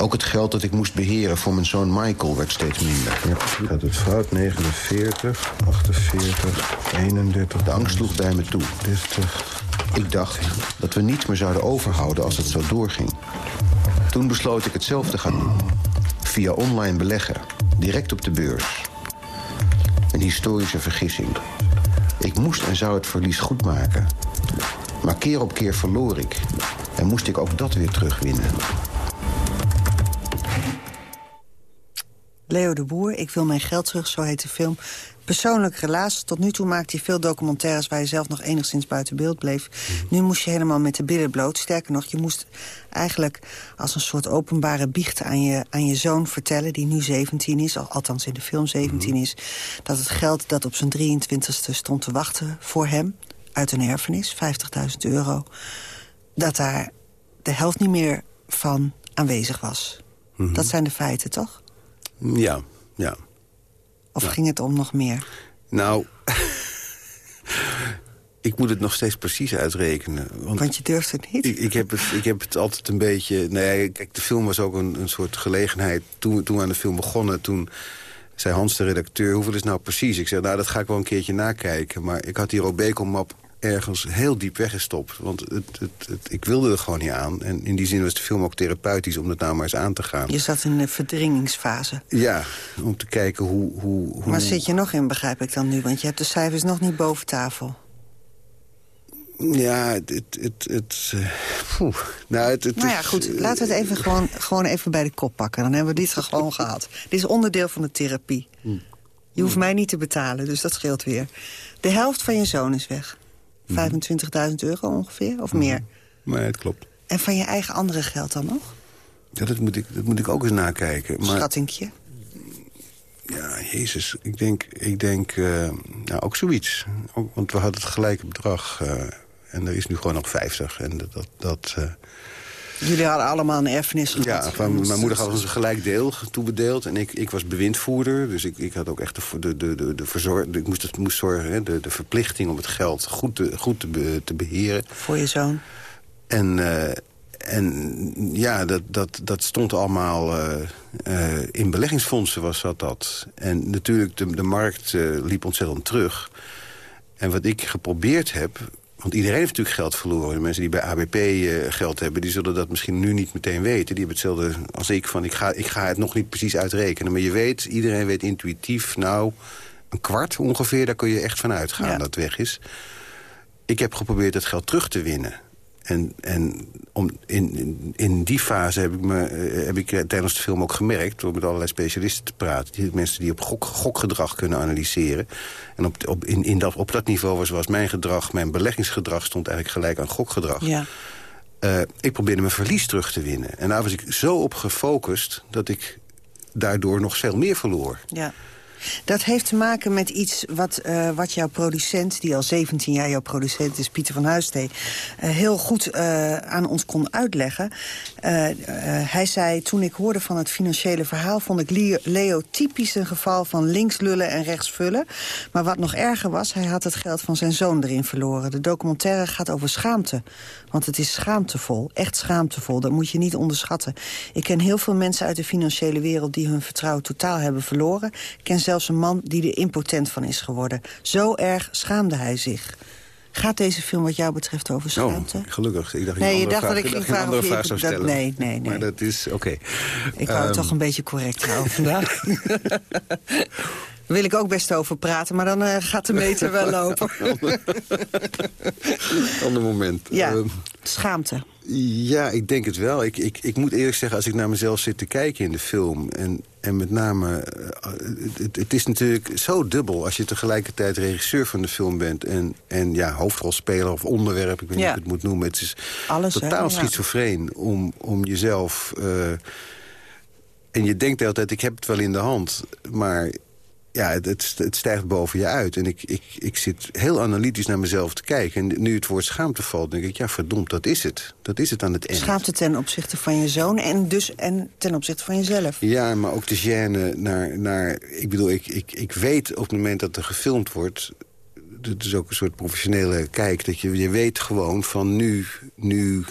Ook het geld dat ik moest beheren voor mijn zoon Michael werd steeds minder. Ja, het fout. 49, 48, 31. De angst sloeg bij me toe. 30. Ik dacht dat we niets meer zouden overhouden als het zo doorging. Toen besloot ik het zelf te gaan doen. Via online beleggen. Direct op de beurs. Een historische vergissing. Ik moest en zou het verlies goed maken. Maar keer op keer verloor ik. En moest ik ook dat weer terugwinnen. Leo de Boer, Ik wil mijn geld terug, zo heet de film. Persoonlijk relaas. Tot nu toe maakte hij veel documentaires... waar je zelf nog enigszins buiten beeld bleef. Nu moest je helemaal met de billen bloot. Sterker nog, je moest eigenlijk als een soort openbare biecht... aan je, aan je zoon vertellen, die nu 17 is... althans in de film 17 is... dat het geld dat op zijn 23ste stond te wachten voor hem... uit een erfenis, 50.000 euro... dat daar de helft niet meer van aanwezig was. Dat zijn de feiten, toch? Ja, ja. Of ging het om nog meer? Nou, ik moet het nog steeds precies uitrekenen. Want, Want je durft het niet? Ik, ik, heb het, ik heb het altijd een beetje... Nee, kijk, de film was ook een, een soort gelegenheid. Toen, toen we aan de film begonnen, toen zei Hans, de redacteur... hoeveel is nou precies? Ik zei, nou, dat ga ik wel een keertje nakijken. Maar ik had die Robeco-map ergens heel diep weggestopt. Want het, het, het, ik wilde er gewoon niet aan. En in die zin was de film ook therapeutisch om het nou maar eens aan te gaan. Je zat in de verdringingsfase. Ja, om te kijken hoe... hoe, hoe... Maar zit je nog in, begrijp ik dan nu? Want je hebt de cijfers nog niet boven tafel. Ja, het... het, het, uh, nou, het, het nou ja, goed. is, Laten we het even gewoon, gewoon even bij de kop pakken. Dan hebben we dit gewoon gehad. Dit is onderdeel van de therapie. Je hoeft mij niet te betalen, dus dat scheelt weer. De helft van je zoon is weg. 25.000 euro ongeveer, of meer. Maar het klopt. En van je eigen andere geld dan nog? Ja, dat moet ik, dat moet ik ook eens nakijken. Maar, Schattinkje? Ja, jezus. Ik denk, ik denk uh, nou, ook zoiets. Ook, want we hadden het gelijke bedrag. Uh, en er is nu gewoon nog 50. En dat... dat, dat uh, Jullie hadden allemaal een erfenis gehad. Ja, van, mijn moeder had ons een gelijk deel toebedeeld. En ik, ik was bewindvoerder. Dus ik, ik had ook echt de, de, de, de, de verzorg, ik moest, het, moest zorgen, hè, de, de verplichting om het geld goed te, goed te, be, te beheren. Voor je zoon. En, uh, en ja, dat, dat, dat stond allemaal uh, uh, in beleggingsfondsen was dat dat. En natuurlijk, de, de markt liep ontzettend terug. En wat ik geprobeerd heb, want iedereen heeft natuurlijk geld verloren. De mensen die bij ABP uh, geld hebben, die zullen dat misschien nu niet meteen weten. Die hebben hetzelfde als ik, van ik ga, ik ga het nog niet precies uitrekenen. Maar je weet, iedereen weet intuïtief, nou, een kwart ongeveer... daar kun je echt van uitgaan ja. dat het weg is. Ik heb geprobeerd het geld terug te winnen. En, en om, in, in, in die fase heb ik, me, uh, heb ik tijdens de film ook gemerkt... door met allerlei specialisten te praten... Die, mensen die op gok, gokgedrag kunnen analyseren. En op, op, in, in dat, op dat niveau was, was mijn gedrag... mijn beleggingsgedrag stond eigenlijk gelijk aan gokgedrag. Ja. Uh, ik probeerde mijn verlies terug te winnen. En daar was ik zo op gefocust... dat ik daardoor nog veel meer verloor. Ja. Dat heeft te maken met iets wat, eh, wat jouw producent... die al 17 jaar jouw producent is, Pieter van Huistee... Uh, heel goed uh, aan ons kon uitleggen. hij zei, toen ik hoorde van het financiële verhaal... vond ik Leo typisch een geval van links lullen en rechts vullen. Maar wat nog erger was, hij had het geld van zijn zoon erin verloren. De documentaire gaat over schaamte. Want het is schaamtevol, echt schaamtevol. Dat moet je niet onderschatten. Ik ken heel veel mensen uit de financiële wereld... die hun vertrouwen totaal hebben verloren. Ik ken zelfs een man die er impotent van is geworden. Zo erg schaamde hij zich. Gaat deze film wat jou betreft over schaamte? Oh, gelukkig. Ik dacht, nee, je dacht vraag, dat ik ging vragen of vraag zou stellen. Dat, nee, nee, nee. Maar dat is, oké. Okay. Ik wou het um, toch een beetje correct houden vandaag. Wil ik ook best over praten, maar dan uh, gaat de meter wel lopen. Ander moment. Ja, um, schaamte. Ja, ik denk het wel. Ik, ik, ik moet eerlijk zeggen, als ik naar mezelf zit te kijken in de film... en, en met name, uh, het, het, is natuurlijk zo dubbel... als je tegelijkertijd regisseur van de film bent... en, en ja, hoofdrolspeler of onderwerp, ik weet niet hoe ik het moet noemen. Het is Alles, totaal hè? schizofreen om, om jezelf... Uh, en je denkt altijd, ik heb het wel in de hand, maar ja, het, het, stijgt boven je uit. En ik, ik, ik zit heel analytisch naar mezelf te kijken. En nu het woord schaamte valt, denk ik, ja, verdomd, dat is het. Dat is het aan het eind. Schaamte ten opzichte van je zoon en dus en ten opzichte van jezelf. Ja, maar ook de gêne naar... naar ik bedoel, ik, ik, ik weet op het moment dat er gefilmd wordt... Het is ook een soort professionele kijk. Dat je, je weet gewoon van nu, nu,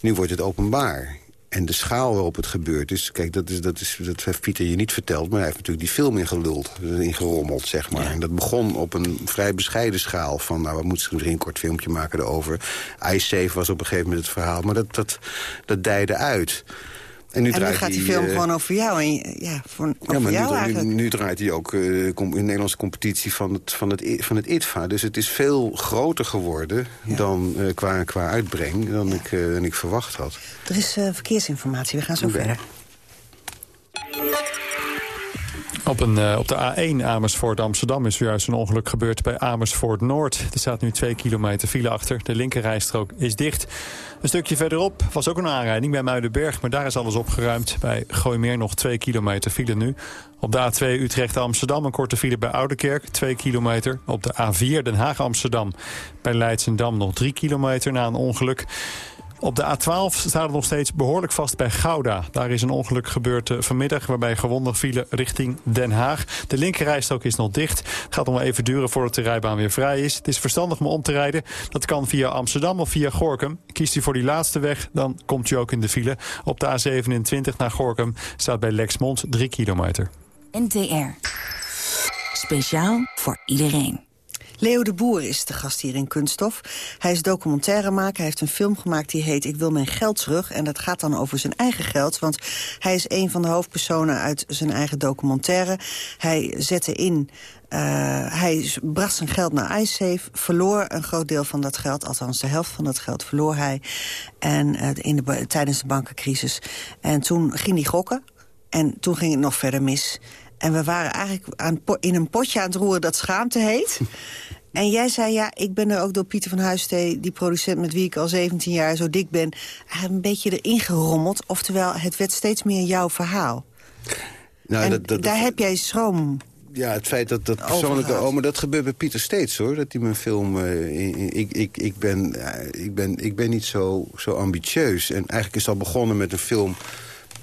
nu wordt het openbaar. En de schaal waarop het gebeurt is... Kijk, dat, is, dat, is, dat heeft Pieter je niet verteld... maar hij heeft natuurlijk die film ingeluld, ingerommeld, zeg maar. Ja. En dat begon op een vrij bescheiden schaal. Van, nou, we moeten een kort filmpje maken erover. iSafe was op een gegeven moment het verhaal. Maar dat, dat, dat dijde uit. En nu, en nu gaat die film uh, gewoon over jou. En, ja, voor, ja, maar jou nu, nu, nu, draait hij ook uh, in de Nederlandse competitie van het, van, het, van het ITVA. Dus het is veel groter geworden ja. dan, uh, qua, qua uitbreng dan, ja. ik, dan ik verwacht had. Er is verkeersinformatie, we gaan zo okay. verder. Op, een, uh, op de A1 Amersfoort Amsterdam is zojuist een ongeluk gebeurd bij Amersfoort Noord. Er staat nu twee kilometer file achter. De linkerrijstrook is dicht. Een stukje verderop was ook een aanrijding bij Muidenberg, maar daar is alles opgeruimd. Bij Gooimeer nog twee kilometer file nu. Op de A2 Utrecht-Amsterdam een korte file bij Oudekerk, 2 kilometer. Op de A4 Den Haag-Amsterdam bij Leidsendam nog 3 kilometer na een ongeluk. Op de A12 staat het nog steeds behoorlijk vast bij Gouda. Daar is een ongeluk gebeurd vanmiddag waarbij gewonden vielen richting Den Haag. De linkerrijstrook is nog dicht. Het gaat nog even duren voordat de rijbaan weer vrij is. Het is verstandig om om te rijden. Dat kan via Amsterdam of via Gorkum. Kiest u voor die laatste weg, dan komt u ook in de file. Op de A27 naar Gorkum staat bij Lexmond 3 kilometer. NTR. Speciaal voor iedereen. Leo de Boer is de gast hier in Kunststof. Hij is documentairemaker. Hij heeft een film gemaakt die heet Ik wil mijn geld terug. En dat gaat dan over zijn eigen geld. Want hij is een van de hoofdpersonen uit zijn eigen documentaire. Hij zette in... Uh, hij bracht zijn geld naar iSafe, verloor een groot deel van dat geld... althans de helft van dat geld verloor hij en, uh, in de, tijdens de bankencrisis. En toen ging hij gokken en toen ging het nog verder mis... En we waren eigenlijk aan, in een potje aan het roeren dat schaamte heet. En jij zei, ja, ik ben er ook door Pieter van Huistee... die producent met wie ik al 17 jaar zo dik ben... een beetje erin gerommeld. Oftewel, het werd steeds meer jouw verhaal. Nou, en dat, dat, daar heb jij schroom ja, het feit dat dat persoonlijke... Oh, maar dat gebeurt bij Pieter steeds, hoor. Dat hij mijn film... Uh, ik, ik, ik, ben, uh, ik, ben, ik ben niet zo, zo ambitieus. En eigenlijk is al begonnen met een film...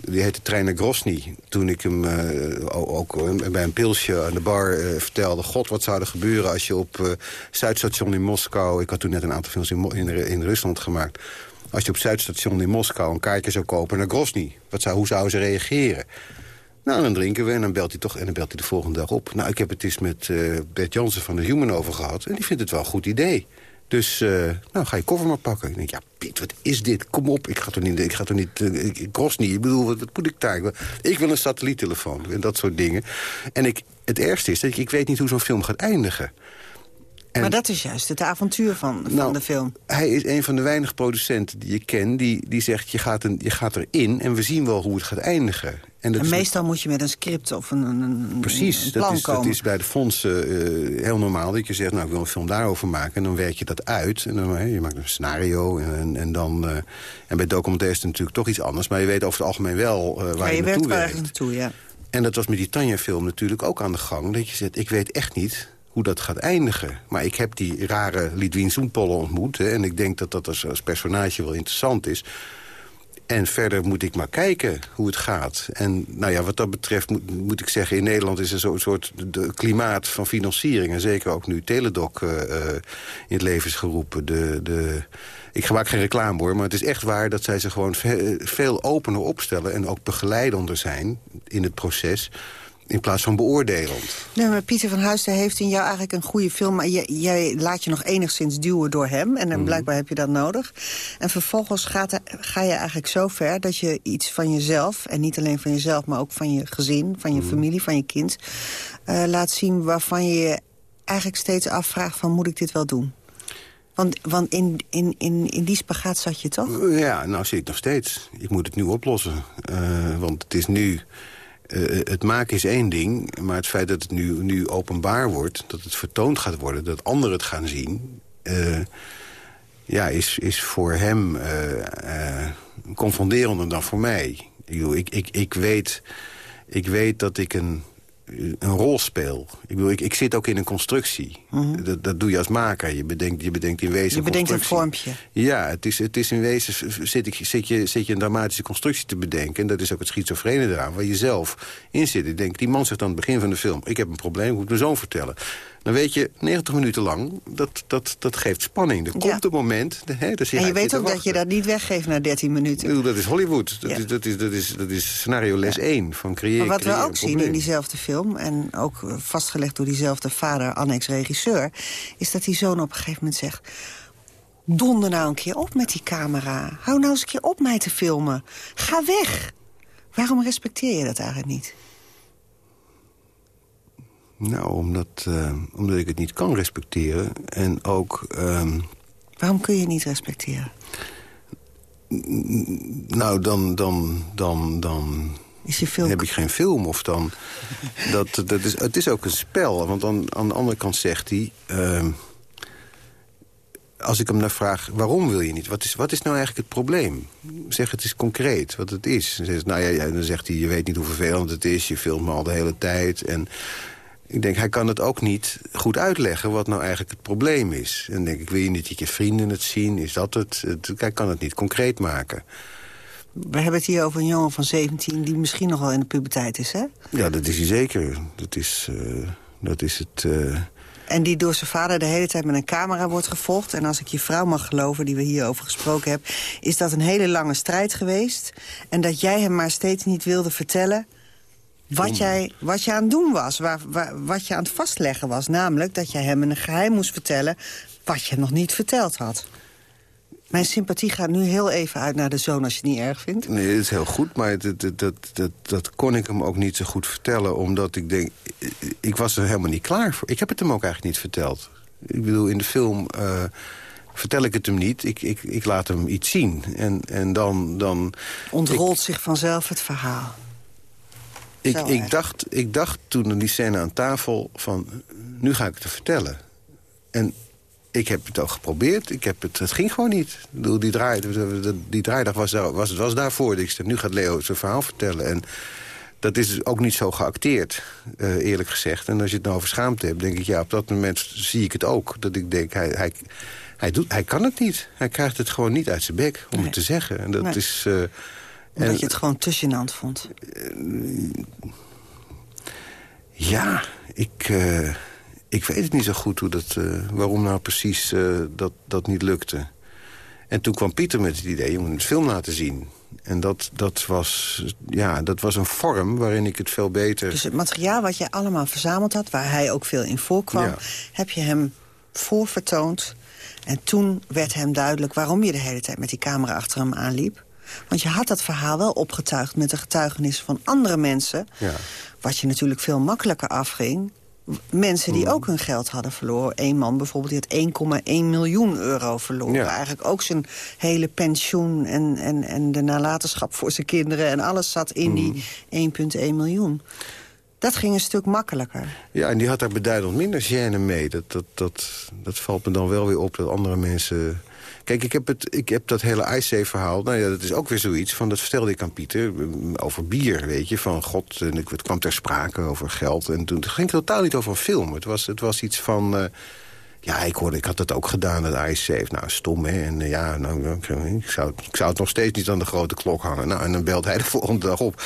Die heette Trein naar Grosny. Toen ik hem uh, ook bij een pilsje aan de bar uh, vertelde... God, wat zou er gebeuren als je op Zuidstation in Moskou... ik had toen net een aantal films in, in, in Rusland gemaakt... als je op Zuidstation in Moskou een kaartje zou kopen naar Grosny... Wat zou, hoe zouden ze reageren? Nou, dan drinken we en dan belt hij toch en dan belt hij de volgende dag op. Nou, ik heb het eens met Bert Jansen van de Human over gehad... en die vindt het wel een goed idee. Dus, uh, nou, ga je koffer maar pakken. Ik denk, ja, Piet, wat is dit? Kom op, ik ga toch niet, ik ga toch niet, uh, ik, niet. Ik bedoel, wat, wat moet ik daar? Ik wil een satelliettelefoon en dat soort dingen. En ik, het ergste is dat ik, ik weet niet hoe zo'n film gaat eindigen. En, maar dat is juist het avontuur van, van nou, de film. Hij is een van de weinige producenten die je ken... die, die zegt, je gaat, een, je gaat erin en we zien wel hoe het gaat eindigen. En, meestal moet je met een script of een, een Precies, een plan dat, is, komen. dat is bij de fondsen uh, heel normaal. Dat je zegt, nou, ik wil een film daarover maken. En dan werk je dat uit. En dan, je maakt een scenario. En, en, dan, uh, en bij documentaires is het natuurlijk toch iets anders. Maar je weet over het algemeen wel uh, waar ja, je, naartoe werkt werkt. naartoe, ja. En dat was met die Tanja-film natuurlijk ook aan de gang. Dat je zegt, ik weet echt niet hoe dat gaat eindigen. Maar ik heb die rare Lidwien Zoenpollen ontmoet... En ik denk dat dat als, als personage wel interessant is... En verder moet ik maar kijken hoe het gaat. En nou ja, wat dat betreft moet, moet ik zeggen... in Nederland is er zo'n soort de klimaat van financiering... en zeker ook nu Teledoc uh, in het leven is geroepen. De, de, ik maak geen reclame hoor, maar het is echt waar... dat zij zich gewoon veel opener opstellen... en ook begeleidender zijn in het proces in plaats van beoordelend. Nee, maar Pieter van Huisten heeft in jou eigenlijk een goede film... maar jij, laat je nog enigszins duwen door hem... en dan mhm. blijkbaar heb je dat nodig. En vervolgens gaat, ga je eigenlijk zo ver dat je iets van jezelf... en niet alleen van jezelf, maar ook van je gezin, van je mhm. familie, van je kind... Uh, laat zien waarvan je je eigenlijk steeds afvraagt van... moet ik dit wel doen? Want, want in, in, in, in die spagaat zat je toch? Ja, nou zit ik nog steeds. Ik moet het nu oplossen. Uh, want het is nu uh, het maken is één ding, maar het feit dat het nu, nu openbaar wordt... dat het vertoond gaat worden, dat anderen het gaan zien... Uh, ja, is, is voor hem uh, confonderender dan voor mij. Ik, ik, ik, weet, ik weet dat ik een een rol speel. Ik, bedoel, ik, ik zit ook in een constructie. Mhm. dat, dat doe je als maker. Je bedenkt, je bedenkt in wezen Je bedenkt een vormpje. Ja, het is, het is in wezen zit, ik, zit, je, zit je een dramatische constructie te bedenken. En dat is ook het schizofrene eraan, waar je zelf in zit. Ik denk, die man zegt aan het begin van de film... ik heb een probleem, ik moet mijn zoon vertellen dan weet je 90 minuten lang, dat, dat, dat geeft spanning. Er komt een moment... Hè, en je weet ook dat je dat niet weggeeft na 13 minuten. Dat is Hollywood. Dat, is, dat, is, dat, is, dat is scenario les 1 van creëren. Maar wat we ook zien in diezelfde film... en ook vastgelegd door diezelfde vader, is dat die zoon op een gegeven moment zegt... Donder nou een keer op met die camera. Hou nou eens een keer op mij te filmen. Ga weg. Waarom respecteer je dat eigenlijk niet? Nou, omdat, uh, omdat ik het niet kan respecteren. En ook... Uh, Waarom kun je niet respecteren? Nou, dan, dan, dan, dan is je film... heb ik geen film. Of dan, dat, dat is, het is ook een spel. Want dan, aan de andere kant zegt hij... Uh, als ik hem naar vraag, waarom wil je niet? Wat is, wat is nou eigenlijk het probleem? Zeg het eens concreet, wat het is. Dan zegt, nou ja, dan zegt hij, je weet niet hoe vervelend het is. Je filmt me al de hele tijd. En ik denk, hij kan het ook niet goed uitleggen wat nou eigenlijk het probleem is. En dan denk ik, wil je niet dat je vrienden het zien? Is dat het? Hij kan het niet concreet maken. We hebben het hier over een jongen van 17 die misschien nog wel in de puberteit is, hè? Ja, dat is hij zeker. Dat is, uh, dat is het... Uh... En die door zijn vader de hele tijd met een camera wordt gevolgd. En als ik je vrouw mag geloven, die we hierover gesproken hebben... is dat een hele lange strijd geweest. En dat jij hem maar steeds niet wilde vertellen wat, jij, wat je aan het doen was, waar, waar, wat je aan het vastleggen was. Namelijk dat jij hem een geheim moest vertellen wat je nog niet verteld had. Mijn sympathie gaat nu heel even uit naar de zoon als je het niet erg vindt. Nee, dat is heel goed, maar dat, dat, dat, kon ik hem ook niet zo goed vertellen. Omdat ik denk, ik was er helemaal niet klaar voor. Ik heb het hem ook eigenlijk niet verteld. Ik bedoel, in de film uh, vertel ik het hem niet. Ik, ik, ik laat hem iets zien. En, en dan... dan Ontrolt zich vanzelf het verhaal. Ik, ik, dacht, ik dacht toen die scène aan tafel van... nu ga ik het vertellen. En ik heb het ook geprobeerd. Ik heb het, het ging gewoon niet. die, draai, die draaidag was, daar, was, was daarvoor. Ik zei, nu gaat Leo zijn verhaal vertellen. En dat is ook niet zo geacteerd, uh, eerlijk gezegd. En als je het nou over schaamte hebt, denk ik... ja, op dat moment zie ik het ook. Dat ik denk, hij, hij, hij, doet, hij kan het niet. Hij krijgt het gewoon niet uit zijn bek om het te zeggen. En dat is... Uh, omdat en, je het gewoon te vond? ja, ik, ik weet het niet zo goed hoe dat, uh, waarom nou precies uh, dat, dat niet lukte. En toen kwam Pieter met het idee, je moet het film laten zien. En dat, dat, was, ja, dat was een vorm waarin ik het veel beter... Dus het materiaal wat je allemaal verzameld had, waar hij ook veel in voorkwam... heb je hem voorvertoond. En toen werd hem duidelijk waarom je de hele tijd met die camera achter hem aanliep. Want je had dat verhaal wel opgetuigd met de getuigenissen van andere mensen. Ja. Wat je natuurlijk veel makkelijker afging. Mensen die mm. ook hun geld hadden verloren. Eén man bijvoorbeeld, die had 1,1 miljoen euro verloren. Eigenlijk ook zijn hele pensioen en, en, en de nalatenschap voor zijn kinderen... en alles zat in die 1,1 mm. miljoen. Dat ging een stuk makkelijker. Ja, en die had daar beduidend minder gêne mee. Dat, dat, dat, dat valt me dan wel weer op dat andere mensen Kijk, ik heb, het, ik heb dat hele IC-verhaal... Nou ja, dat is ook weer zoiets van... dat vertelde ik aan Pieter mm, over bier, weet je. Van god, en ik, het kwam ter sprake over geld. En toen het ging het totaal niet over een film. Het was, het was iets van... eh, ja, ik hoorde, ik had het ook gedaan, dat IC. Nou, stom, hè. En eh, ja, nou, ik, zou, ik zou het nog steeds niet aan de grote klok hangen. Nou, en dan belt hij de volgende dag op.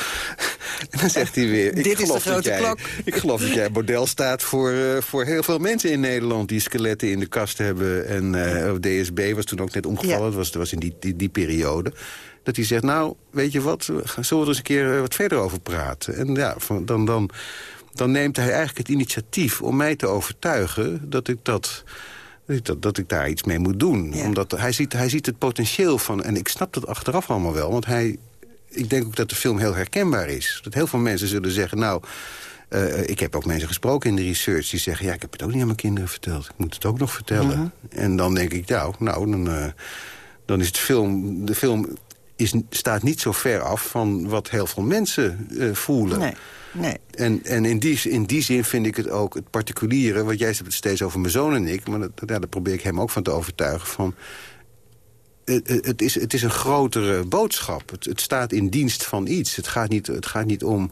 en dan zegt hij weer... ik Dit is de geloof dat grote jij- klok. Ik geloof dat jij model staat voor, eh, voor heel veel mensen in Nederland... die skeletten in de kast hebben. En eh, DSB was toen ook net omgevallen. Dat was, dat was in die, die, die periode. Dat hij zegt, nou, weet je wat, zullen we er eens een keer wat verder over praten? En ja, dan, dan, dan neemt hij eigenlijk het initiatief om mij te overtuigen... dat ik dat... dat dat ik daar iets mee moet doen. Omdat hij ziet, hij ziet het potentieel van... en ik snap dat achteraf allemaal wel. Want hij, ik denk ook dat de film heel herkenbaar is. Dat heel veel mensen zullen zeggen... nou, eh, ik heb ook mensen gesproken in de research... die zeggen, ja, ik heb het ook niet aan mijn kinderen verteld. Ik moet het ook nog vertellen. Mhm. En dan denk ik, nou, nou dan, eh, dan is het film... de film is, staat niet zo ver af van wat heel veel mensen eh, voelen. Nee, nee. En, en in, die, in die zin vind ik het ook het particuliere... want jij hebt het steeds over mijn zoon en ik... maar dat, ja, daar probeer ik hem ook van te overtuigen... van het, is, het is een grotere boodschap. Het, het staat in dienst van iets. Het gaat niet, het gaat niet om,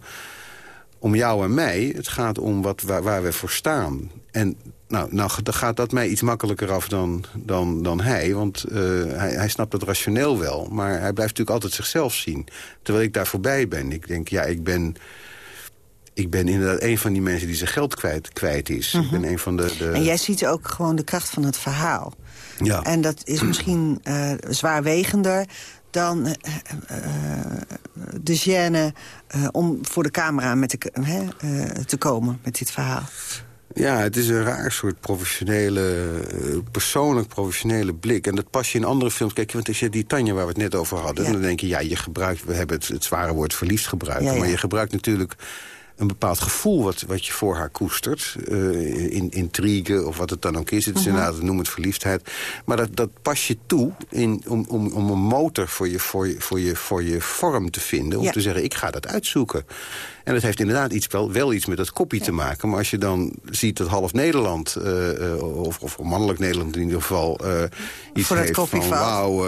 om jou en mij. Het gaat om wat, waar, waar we voor staan. En nou, nou gaat dat mij iets makkelijker af dan, dan, dan hij. Want eh, hij, hij snapt het rationeel wel. Maar hij blijft natuurlijk altijd zichzelf zien. Terwijl ik daar voorbij ben. Ik denk, ja, ik ben... Ik ben inderdaad een van die mensen die zijn geld kwijt, kwijt is. Ik ben een van de... de... En jij ziet ook gewoon de kracht van het verhaal. Ja. En dat is misschien eh, zwaarwegender dan eh, de gêne om voor de camera met de, te komen met dit verhaal. Ja, het is een raar soort professionele, persoonlijk professionele blik. En dat pas je in andere films. Kijk, want als je die Tanja waar we het net over hadden... Ja. dan denk je, ja, je gebruikt, we hebben het, het zware woord verliefd gebruikt. Ja, ja. Maar je gebruikt natuurlijk een bepaald gevoel wat, wat je voor haar koestert. eh, in, intrigue of wat het dan ook is. Het is Mhm. inderdaad, noem het verliefdheid. Maar dat, dat pas je toe in, om, om, om een motor voor je, voor, je, voor, je, voor je vorm te vinden. Om Ja. te zeggen, ik ga dat uitzoeken. En dat heeft inderdaad iets, wel, wel iets met dat kopje te maken. Maar als je dan ziet dat half Nederland, eh, eh, of, of mannelijk Nederland in ieder geval... eh, iets Voor heeft van, wauw,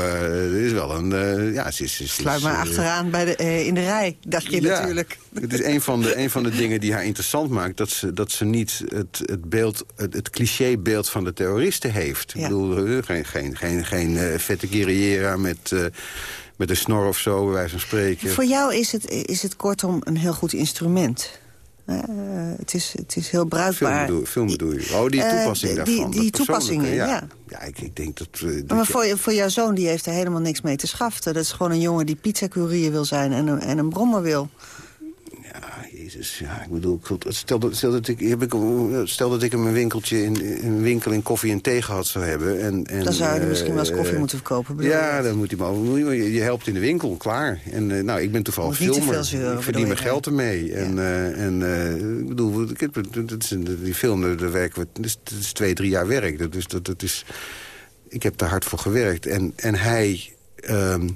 dit is wel een... ja, ze is, is- Sluit maar achteraan bij de, in de rij, dacht je ja, natuurlijk. Het is een van, de, een van de dingen die haar interessant maakt... dat ze, dat ze niet het, het, beeld, het, het clichébeeld van de terroristen heeft. Ik bedoel, geen, geen, geen, geen vette guerrillera met, met een snor of zo, bij wijze van spreken. Voor jou is het, is het kortom een heel goed instrument. Eh, het, is, het is heel Film bruikbaar. bedoel, film bedoel je? Oh, die Eh, toepassing die- daarvan. die persoonlijke, toepassingen, ja. Ja, ik, ik denk dat... eh, dat Maar voor, je- voor jouw zoon die heeft er helemaal niks mee te schaften. Dat is gewoon een jongen die pizzacourier wil zijn en een, en een brommer wil. Jezus, ja, ik bedoel, stel dat, stel dat, ik, heb ik, stel dat ik hem een winkeltje in een winkel in koffie en thee gehad zou hebben. En, en, Dan zou je eh, misschien wel eens koffie eh, moeten verkopen. Ja, je? dan moet hij maar. Je, je helpt in de winkel, klaar. En eh, nou, ik ben toevallig filmer. veel ik verdien mijn je? geld ermee. En, eh, en eh, ik bedoel, dat is die film, daar werken we, dat is, dat is twee, drie jaar werk. Dat is, dat, dat is, ik heb daar hard voor gewerkt. En, en hij... ehm,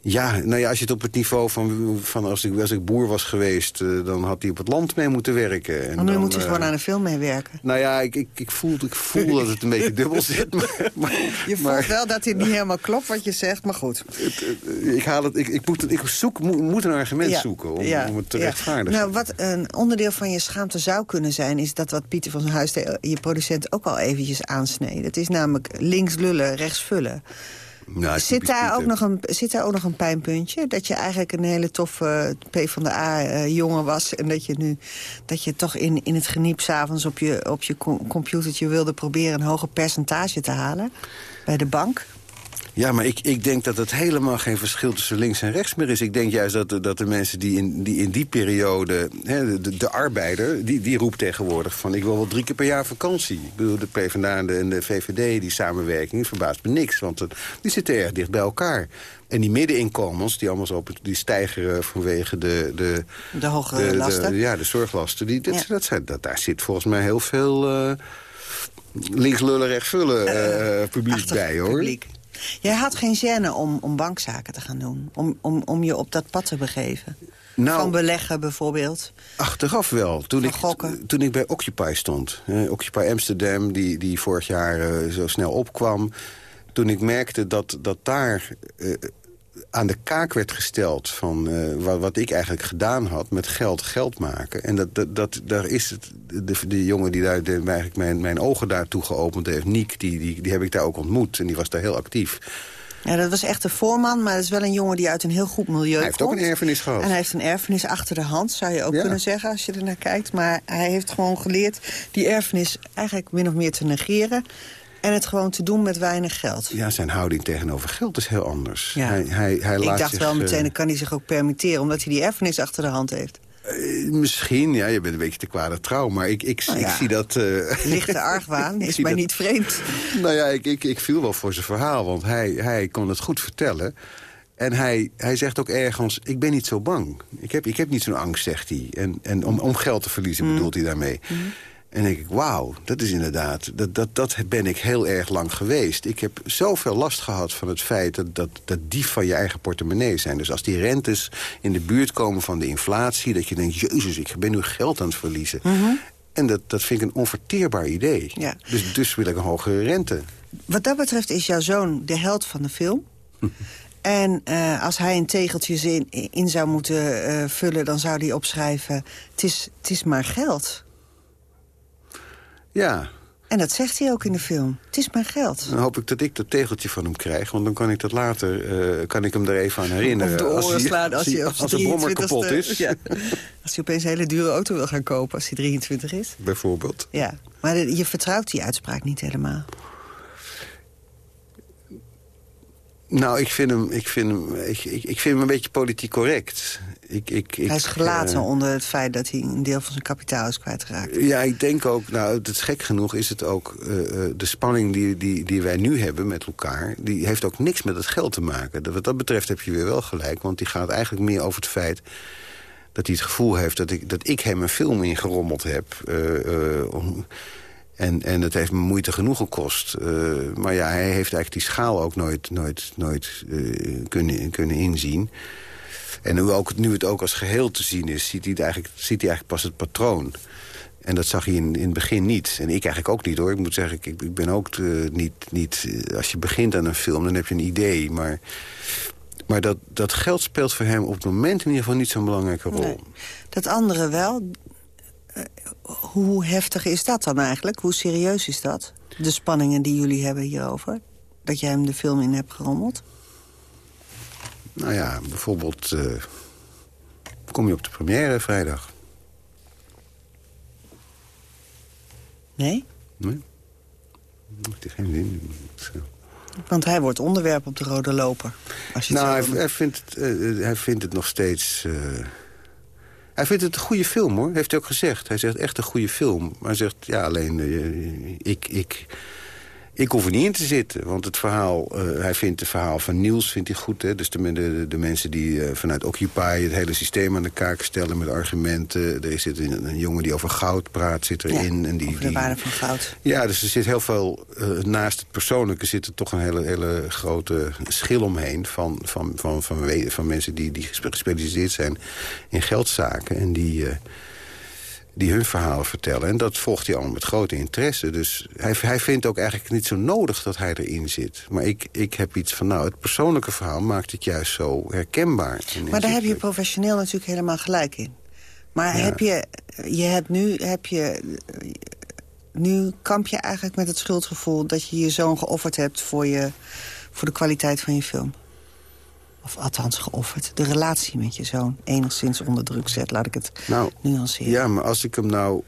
ja, nou ja, als je het op het niveau van, van als, ik, als ik boer was geweest... eh, dan had hij op het land mee moeten werken. En Maar nu dan, moet hij eh, gewoon aan een film meewerken. Nou ja, ik, ik, ik, voel, ik voel dat het een beetje dubbel zit. Maar, maar, Je voelt wel dat dit niet helemaal klopt wat je zegt, maar goed. ik, haal het, ik, ik, moet, het- ik zoek, moet, moet een argument Ja, zoeken om, ja, om het te ja. rechtvaardigen. Nou, wat een onderdeel van je schaamte zou kunnen zijn... is dat wat Pieter van zijn huis, je producent, ook al eventjes aansneed. Het is namelijk links lullen, rechts vullen. Nou, Zit daar, ook nog een, zit daar ook nog een pijnpuntje? Dat je eigenlijk een hele toffe PvdA-jongen was... en dat je nu dat je toch in, in het geniep s'avonds op je, op je com- computertje wilde proberen... een hoger percentage te halen bij de bank? Ja, maar ik, ik denk dat het helemaal geen verschil tussen links en rechts meer is. Ik denk juist dat de, dat de mensen die in die, in die periode... Hè, de, de arbeider, die, die roept tegenwoordig van... ik wil wel drie keer per jaar vakantie. Ik bedoel, de PvdA en de, en de VVD, die samenwerking, verbaast me niks. Want het- die zitten erg dicht bij elkaar. En die middeninkomens, die allemaal zo op die stijgeren vanwege de... De, De hogere lasten. ja, de zorglasten. Die, dat, Ja. dat zijn, dat, daar zit volgens mij heel veel... eh, links lullen, rechts vullen eh, publiek bij, hoor. publiek. Jij had geen gêne om, om bankzaken te gaan doen. Om, om, om je op dat pad te begeven. Nou- Van beleggen bijvoorbeeld. Achteraf wel. Toen, ik, toen ik bij Occupy stond. eh, Occupy Amsterdam, die, die vorig jaar eh, zo snel opkwam. Toen toen ik merkte dat, dat daar eh, aan de kaak werd gesteld... van eh, wat, wat ik eigenlijk gedaan had met geld geld maken. En dat, dat, dat, daar is het, de, de jongen die daar de, eigenlijk mijn, mijn ogen daartoe geopend heeft... Niek, die, die, die heb ik daar ook ontmoet en die was daar heel actief... Ja, dat was echt de voorman, maar dat is wel een jongen die uit een heel goed milieu komt. Hij heeft ook een erfenis gehad. En hij heeft een erfenis achter de hand, zou je ook Ja. kunnen zeggen als je er naar kijkt. Maar hij heeft gewoon geleerd die erfenis eigenlijk min of meer te negeren. En het gewoon te doen met weinig geld. Ja, zijn houding tegenover geld is heel anders. Ja. Hij, hij, hij Ik laat dacht zich, wel meteen, eh, dan kan hij zich ook permitteren... omdat hij die erfenis achter de hand heeft. eh, misschien, ja, je bent een beetje te kwade trouw. Maar ik, ik, Nou ik zie dat... eh, Lichte argwaan is mij dat- niet vreemd. Nou ja, ik, ik, ik viel wel voor zijn verhaal, want hij, hij kon het goed vertellen. En hij, hij zegt ook ergens, ik ben niet zo bang. Ik heb, ik heb niet zo'n angst, zegt hij. En, en om, om geld te verliezen Mm. bedoelt hij daarmee. En denk ik, wauw, dat is inderdaad, dat, dat, dat ben ik heel erg lang geweest. Ik heb zoveel last gehad van het feit dat, dat, dat die van je eigen portemonnee zijn. Dus als die rentes in de buurt komen van de inflatie... dat je denkt, jezus, ik ben nu geld aan het verliezen. En dat, dat vind ik een onverteerbaar idee. Ja. Dus, dus wil ik een hogere rente. Wat dat betreft is jouw zoon de held van de film. En eh, als hij een tegeltje in, in zou moeten eh, vullen... dan zou hij opschrijven, het is, het is maar geld. Ja, En dat zegt hij ook in de film. Het is maar geld. dan hoop ik dat ik dat tegeltje van hem krijg. Want dan kan ik dat later, eh, kan ik hem er even aan herinneren. Of de Als oren hij- slaan als, hij- als, als de brommer 23ste kapot is, Ja. Als hij opeens een hele dure auto wil gaan kopen als hij 23 is. bijvoorbeeld. Ja, maar je vertrouwt die uitspraak niet helemaal. Nou, ik vind hem, ik vind hem, ik, ik, ik vind hem een beetje politiek correct. Ik, ik, ik, hij is gelaten eh, onder het feit dat hij een deel van zijn kapitaal is kwijtgeraakt. Ja, ik denk ook, nou, het is gek genoeg is het ook... eh, eh, de spanning die, die, die wij nu hebben met elkaar... die heeft ook niks met het geld te maken. Dat- Wat dat betreft heb je weer wel gelijk. Want die gaat eigenlijk meer over het feit... dat hij het gevoel heeft dat ik, dat ik hem een film ingerommeld heb... en, en dat heeft me moeite genoeg gekost. Eh, maar ja, hij heeft eigenlijk die schaal ook nooit, nooit, nooit eh, kunnen, kunnen inzien. En nu, ook, nu het ook als geheel te zien is, ziet hij, eigenlijk, ziet hij eigenlijk pas het patroon. En dat zag hij in, in het begin niet. En ik eigenlijk ook niet, hoor. Ik moet zeggen, ik, ik ben ook eh, niet... niet als je begint aan een film, dan heb je een idee. Maar, maar dat, dat geld speelt voor hem op het moment in ieder geval niet zo'n belangrijke rol. Dat andere wel. Eh, hoe heftig is dat dan eigenlijk? Hoe serieus is dat? De spanningen die jullie hebben hierover? Dat jij hem de film in hebt gerommeld? Nou ja, bijvoorbeeld... eh, kom je op de première vrijdag? Nee? Nee? Ik heb geen zin. Want hij wordt onderwerp op de rode loper. Als je Nou, hij, vindt het, eh, hij vindt het nog steeds... hij vindt het een goede film, hoor. Heeft hij ook gezegd. Hij zegt echt een goede film. Maar hij zegt, ja, alleen... eh, ik, ik, ik hoef er niet in te zitten. Want het verhaal... eh, hij vindt het verhaal van Niels vindt hij goed. Hè? Dus de, de, de mensen die eh, vanuit Occupy... het hele systeem aan de kaak stellen met argumenten. Er zit een, een jongen die over goud praat, zit erin. en die, over de waarde van goud. ja, dus er zit heel veel... eh, naast het persoonlijke zit er toch een hele, hele grote schil omheen... van, van, van, van, we- van mensen die, die gespe- gespecialiseerd zijn in geldzaken... en die, die hun verhalen vertellen. En dat volgt hij allemaal met grote interesse. Dus hij, hij vindt ook eigenlijk niet zo nodig dat hij erin zit. Maar ik, ik heb iets van, nou, het persoonlijke verhaal maakt het juist zo herkenbaar. En Maar daar heb je professioneel natuurlijk helemaal gelijk in. Maar Ja. heb je, je hebt nu, heb je, nu kamp je eigenlijk met het schuldgevoel... dat je je zoon geofferd hebt voor, je, voor de kwaliteit van je film. Of althans geofferd. De relatie met je zoon enigszins onder druk zet, laat ik het Nou, nuanceren. Ja, maar als ik hem nou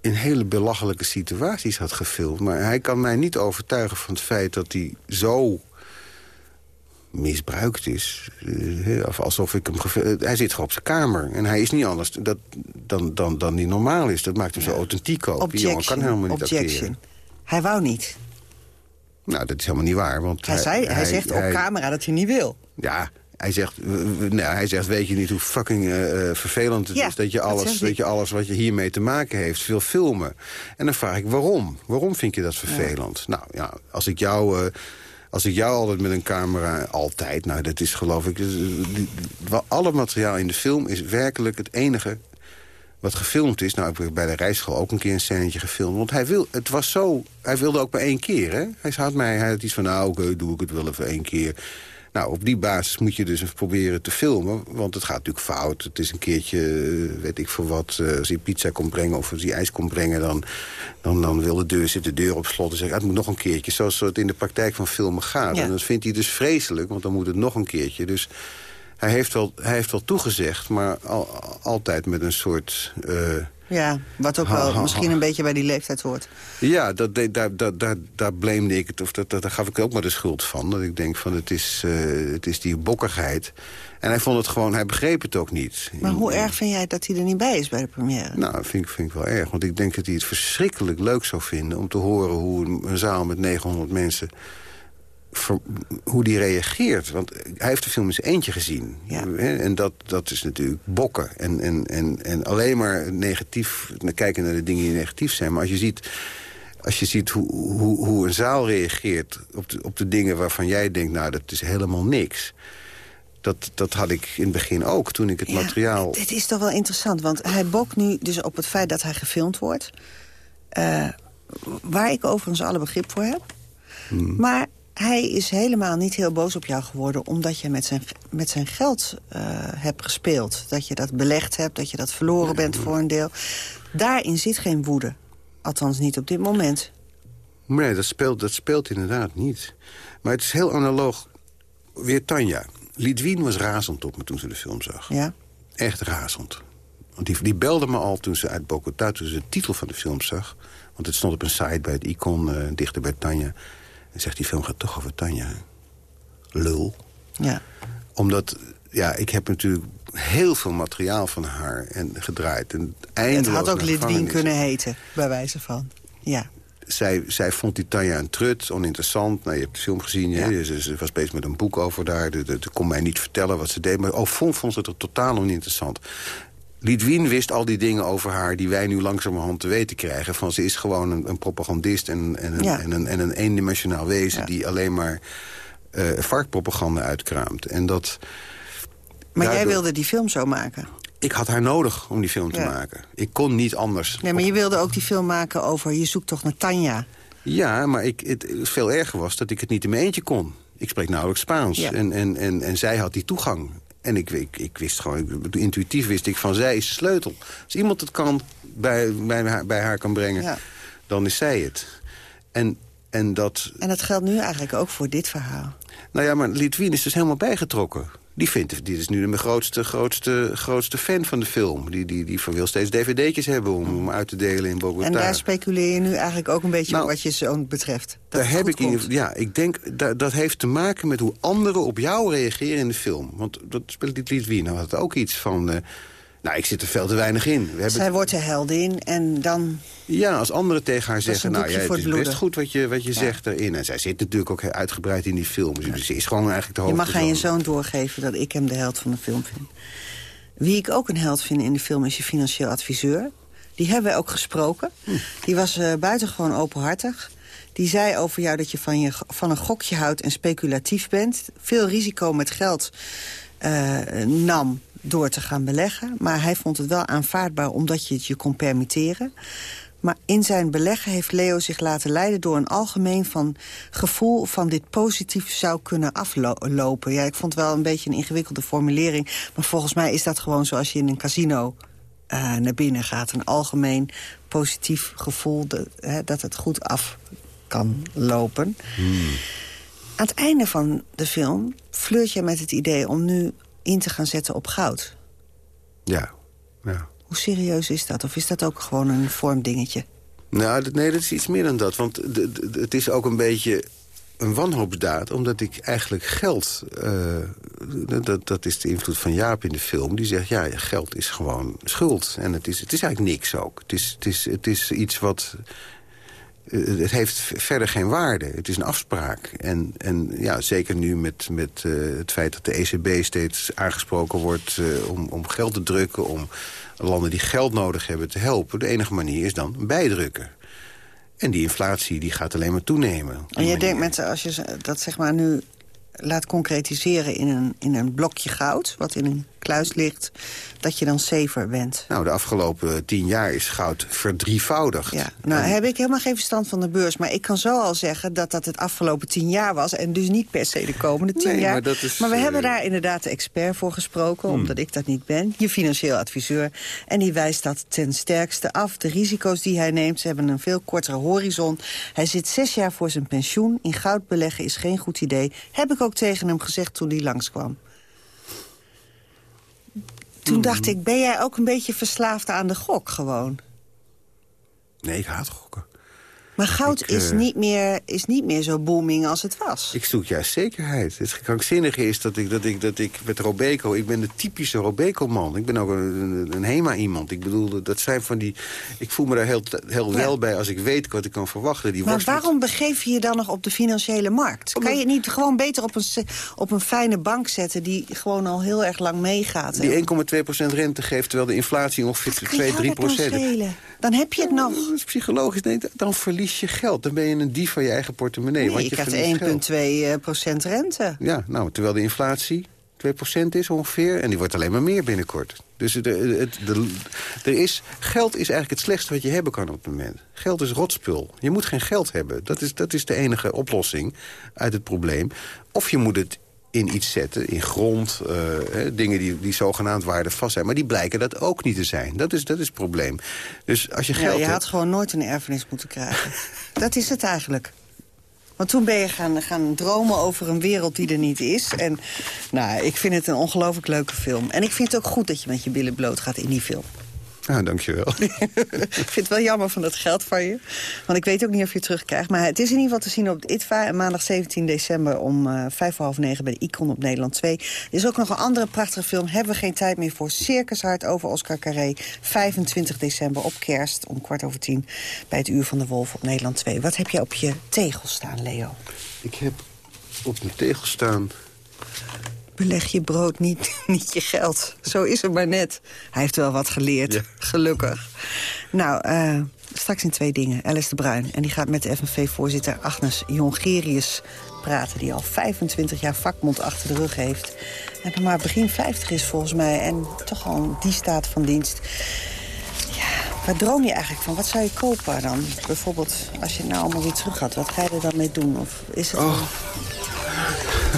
in hele belachelijke situaties had gefilmd... maar hij kan mij niet overtuigen van het feit dat hij zo misbruikt is. eh, of alsof ik hem... gef- Hij zit gewoon op zijn kamer. En hij is niet anders dat, dan, dan, dan die normaal is. Dat maakt hem zo authentiek ook. Die jongen kan helemaal niet objection. acteren. Hij wou niet. Nou, dat is helemaal niet waar. Want Hij, zei, hij, zegt op camera dat hij niet wil. Ja, hij zegt, nou, hij zegt, weet je niet hoe fucking eh, eh, vervelend het Ja, is... Dat je, alles, dat je alles wat je hiermee te maken heeft wil filmen. En dan vraag ik, waarom? Waarom vind je dat vervelend? Nou ja, als ik jou... eh, als ik jou altijd met een camera, altijd, nou dat is geloof ik... alle materiaal in de film is werkelijk het enige wat gefilmd is. Nou, ik heb bij de rijschool ook een keer een scènetje gefilmd. Want hij, wil, het was zo, hij wilde ook maar één keer. Hè? Hij had mij hij had iets van, nou oké, doe ik het wel even één keer. Nou, op die basis moet je dus even proberen te filmen. Want het gaat natuurlijk fout. Het is een keertje, eh, weet ik voor wat, eh, als hij pizza komt brengen... of als hij ijs komt brengen, dan, dan, dan wil de deur, zit de deur op slot... en zegt, het moet nog een keertje, zoals het in de praktijk van filmen gaat. En dat vindt hij dus vreselijk, want dan moet het nog een keertje. Dus hij heeft wel, hij heeft wel toegezegd, maar al, altijd met een soort... Uh, ja, wat ook wel misschien een beetje bij die leeftijd hoort. Ja, dat, daar, daar, daar, daar ik het, of dat, dat, daar gaf ik ook maar de schuld van. Dat ik denk van, het is, uh, het is die bokkigheid. En hij vond het gewoon, hij begreep het ook niet. Maar hoe erg vind jij dat hij er niet bij is bij de première? Nou, vind, vind ik wel erg. Want ik denk dat hij het verschrikkelijk leuk zou vinden... om te horen hoe een zaal met 900 mensen hoe die reageert. Want hij heeft de film eens eentje gezien. Ja. En dat, dat is natuurlijk bokken. En, en, en, en alleen maar negatief kijken naar de dingen die negatief zijn. Maar als je ziet, als je ziet hoe, hoe, hoe een zaal reageert op de, op de dingen waarvan jij denkt... nou, dat is helemaal niks... Dat, dat had ik in het begin ook, toen ik het ja, materiaal... Dit is toch wel interessant, want hij bokt nu dus op het feit dat hij gefilmd wordt. Uh, waar ik overigens alle begrip voor heb. Hmm. Maar hij is helemaal niet heel boos op jou geworden... omdat je met zijn, met zijn geld uh, hebt gespeeld. Dat je dat belegd hebt, dat je dat verloren bent voor een deel. Daarin zit geen woede. Althans niet op dit moment. Nee, dat speelt, dat speelt inderdaad niet. Maar het is heel analoog. Weer Tanja. Lidwien was razend op me toen ze de film zag. Ja? Echt razend. Want die, die belde me al toen ze uit Bogota, toen ze de titel van de film zag. Want het stond op een site bij het Icon, uh, dichter bij Tanja en zegt, die film gaat toch over Tanja. Lul. Ja. Omdat, ja, ik heb natuurlijk heel veel materiaal van haar en gedraaid. En het had ook Lidwien kunnen heten, bij wijze van. Ja. Zij, zij vond die Tanja een trut, oninteressant. Nou, je hebt de film gezien, ja. ze, was bezig met een boek over daar. Ze kon mij niet vertellen wat ze deed. Maar oh, vond, vond ze het totaal oninteressant. Lidwien wist al die dingen over haar die wij nu langzamerhand te weten krijgen. Van ze is gewoon een, een propagandist en, en, een, en, een, en een eendimensionaal wezen... die alleen maar uh, varkpropaganda uitkraamt. En dat... Maar jij wilde die film zo maken? Ik had haar nodig om die film te maken. Ik kon niet anders. Nee, maar je wilde ook die film maken over... je zoekt toch naar Tanja? Ja, maar ik, het, veel erger was dat ik het niet in mijn eentje kon. Ik spreek nauwelijks Spaans. En, en, en, en zij had die toegang. En ik, ik, ik wist gewoon, intuïtief wist ik van zij is de sleutel. Als iemand het kan bij, bij, haar, bij haar kan brengen, dan is zij het. En, en, dat... en dat geldt nu eigenlijk ook voor dit verhaal. Nou ja, maar Litwin is dus helemaal bijgetrokken. Die, vindt, die is nu de grootste, grootste, grootste fan van de film. Die, die, die wil steeds dvd'tjes hebben om, om uit te delen in Bogota. En daar speculeer je nu eigenlijk ook een beetje nou, wat je zoon betreft. Dat daar heb ik in, ja, ik denk dat, dat heeft te maken met hoe anderen op jou reageren in de film. Want dat speelt dit lied. Nou had ook iets van... Uh, nou, ik zit er veel te weinig in. We Zij wordt de heldin en dan... Ja, als anderen tegen haar zeggen... nou, ja, het is best goed wat je, wat je zegt erin. En zij zit natuurlijk ook uitgebreid in die film. Dus ze is gewoon eigenlijk de hoofdpersoon. Je mag aan je zoon doorgeven dat ik hem de held van de film vind. Wie ik ook een held vind in de film is je financieel adviseur. Die hebben we ook gesproken. Hm. Die was uh, buitengewoon openhartig. Die zei over jou dat je van, je van een gokje houdt en speculatief bent. Veel risico met geld uh, nam door te gaan beleggen. Maar hij vond het wel aanvaardbaar omdat je het je kon permitteren. Maar in zijn beleggen heeft Leo zich laten leiden door een algemeen van gevoel van dit positief zou kunnen aflopen. Ja, ik vond het wel een beetje een ingewikkelde formulering. Maar volgens mij is dat gewoon zoals je in een casino uh, naar binnen gaat. Een algemeen positief gevoel de, hè, dat het goed af kan lopen. Hmm. Aan het einde van de film flirt je met het idee om nu in te gaan zetten op goud. Ja, ja. Hoe serieus is dat? Of is dat ook gewoon een vormdingetje? Nou, nee, dat is iets meer dan dat. Want het is ook een beetje een wanhoopsdaad, omdat ik eigenlijk geld... Uh, dat, dat is de invloed van Jaap in de film. Die zegt, ja, geld is gewoon schuld. En het is, het is eigenlijk niks ook. Het is, het is, het is iets wat eh, het heeft verder geen waarde. Het is een afspraak. En, en ja, zeker nu met, met uh, het feit dat de ECB steeds aangesproken wordt... Uh, om, om geld te drukken, om landen die geld nodig hebben te helpen. De enige manier is dan bijdrukken. En die inflatie die gaat alleen maar toenemen. En je denkt, mensen, als je dat zeg maar nu laat concretiseren in een, in een blokje goud... wat in een kluis ligt... dat je dan safer bent. Nou, de afgelopen tien jaar is goud verdrievoudigd. Ja, nou heb ik helemaal geen verstand van de beurs... maar ik kan zo al zeggen dat dat het afgelopen tien jaar was... en dus niet per se de komende tien Nee, jaar. maar dat is, maar we eh, hebben daar inderdaad de expert voor gesproken... Hmm. omdat ik dat niet ben, je financieel adviseur. En die wijst dat ten sterkste af. De risico's die hij neemt, ze hebben een veel kortere horizon. Hij zit zes jaar voor zijn pensioen. In goud beleggen is geen goed idee. Heb ik ook tegen hem gezegd toen hij langskwam. Toen dacht ik, ben jij ook een beetje verslaafd aan de gok gewoon? Nee, ik haat gokken. Maar goud Ik, is, eh, niet meer, is niet meer zo booming als het was. Ik zoek juist zekerheid. Het krankzinnige is dat ik, dat ik, dat ik met Robeco... Ik ben de typische Robeco-man. Ik ben ook een, een, HEMA-iemand. Ik bedoel, dat zijn van die... Ik voel me daar heel, heel Ja. wel bij als ik weet wat ik kan verwachten. Die Maar waarom begeef je je dan nog op de financiële markt? Kan je het niet gewoon beter op een, op een fijne bank zetten... die gewoon al heel erg lang meegaat? Die 1,2% rente geeft, terwijl de inflatie ongeveer 2, 3% dat nou schelen? Dan heb je het nog. Dat is psychologisch. Nee, dan verlies je geld. Dan ben je een dief van je eigen portemonnee. Nee, want je je krijgt verliest geld. 1,2 eh, rente. Ja, nou, terwijl de inflatie 2% is ongeveer. En die wordt alleen maar meer binnenkort. Dus het, het, de, er is, geld is eigenlijk het slechtste wat je hebben kan op het moment. Geld is rotspul. Je moet geen geld hebben. Dat is, dat is de enige oplossing uit het probleem. Of je moet het in iets zetten, in grond, eh, hè, dingen die, die zogenaamd waardevast zijn. Maar die blijken dat ook niet te zijn. Dat is, dat is het probleem. Dus als je Ja, geld je hebt... had gewoon nooit een erfenis moeten krijgen. dat is het eigenlijk. Want toen ben je gaan, gaan dromen over een wereld die er niet is. En nou, ik vind het een ongelooflijk leuke film. En ik vind het ook goed dat je met je billen bloot gaat in die film. Nou, dankjewel. ik vind het wel jammer van dat geld van je. Want ik weet ook niet of je het terugkrijgt. Maar het is in ieder geval te zien op het ITVA. En maandag 17 december om eh, vijf voor half negen bij de Icon op Nederland 2. Er is ook nog een andere prachtige film. Hebben we geen tijd meer voor. Circus Hart over Oscar Carré. 25 december op kerst om kwart over tien. Bij het Uur van de Wolf op Nederland 2. Wat heb je op je tegel staan, Leo? Ik heb op mijn tegel staan... Beleg je brood, niet, niet je geld. Zo is het maar net. Hij heeft wel wat geleerd, gelukkig. Nou, eh, straks in twee dingen. Alice de Bruin. En die gaat met de FNV-voorzitter Agnes Jongerius praten... die al 25 jaar vakmond achter de rug heeft. En maar begin 50 is volgens mij. En toch al die staat van dienst. Ja, waar droom je eigenlijk van? Wat zou je kopen dan? Bijvoorbeeld, als je nou allemaal weer terug gaat. Wat ga je er dan mee doen? Of is het... Oh.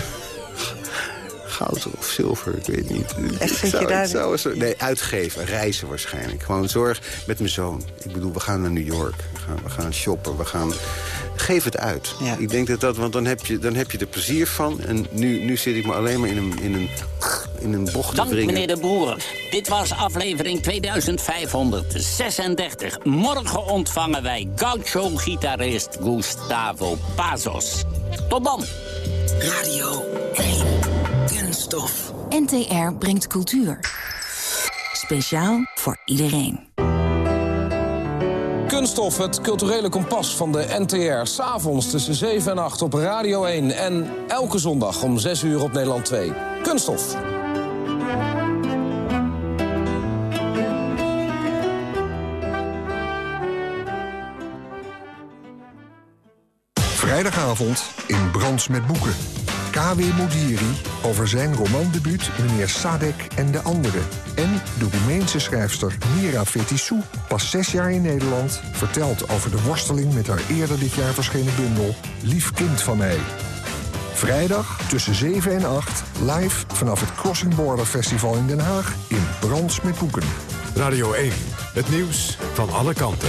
Goud of zilver, ik weet niet. Echt, Ik zit je zou- daar- zou nee, uitgeven, reizen waarschijnlijk. Gewoon zorg met mijn zoon. Ik bedoel, we gaan naar New York. We gaan, we gaan shoppen. We gaan... Geef het uit. Ik denk dat dat, want dan heb je, dan heb je er plezier van. En nu, nu zit ik me alleen maar in een, in een, in een bocht te Dank wringen. meneer de Boer. Dit was aflevering 2536. Morgen ontvangen wij gaucho-gitarist Gustavo Pazos. Tot dan. Radio 1. Kunststof. NTR brengt cultuur. Speciaal voor iedereen. Kunststof, het culturele kompas van de NTR. S'avonds tussen 7 en 8 op Radio 1. En elke zondag om 6 uur op Nederland 2. Kunststof. Vrijdagavond in Brands met Boeken. K.W. Modiri over zijn romandebuut Meneer Sadek en de Anderen. En de Roemeense schrijfster Mira Fetissou, pas zes jaar in Nederland... vertelt over de worsteling met haar eerder dit jaar verschenen bundel... Lief kind van mij. Vrijdag tussen 7 en 8 live vanaf het Crossing Border Festival in Den Haag... in Brands met Boeken. Radio 1, het nieuws van alle kanten.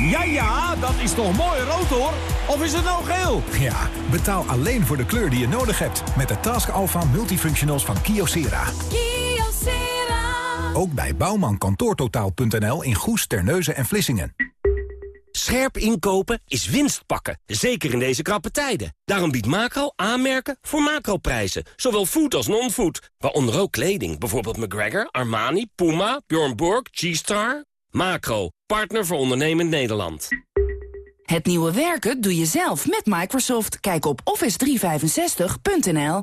Ja, ja, dat is toch mooi rood hoor? Of is het nou geel? Ja, betaal alleen voor de kleur die je nodig hebt. Met de Task Alpha Multifunctionals van Kyocera. Kyocera. Ook bij bouwmankantoortotaal.nl in Goes, Terneuzen en Vlissingen. Scherp inkopen is winst pakken, zeker in deze krappe tijden. Daarom biedt Macro aanmerken voor macroprijzen, zowel food als non-food. Waaronder ook kleding, bijvoorbeeld McGregor, Armani, Puma, Bjorn Borg, G-Star. Macro, partner voor ondernemend Nederland. Het nieuwe werken doe je zelf met Microsoft. Kijk op office365.nl.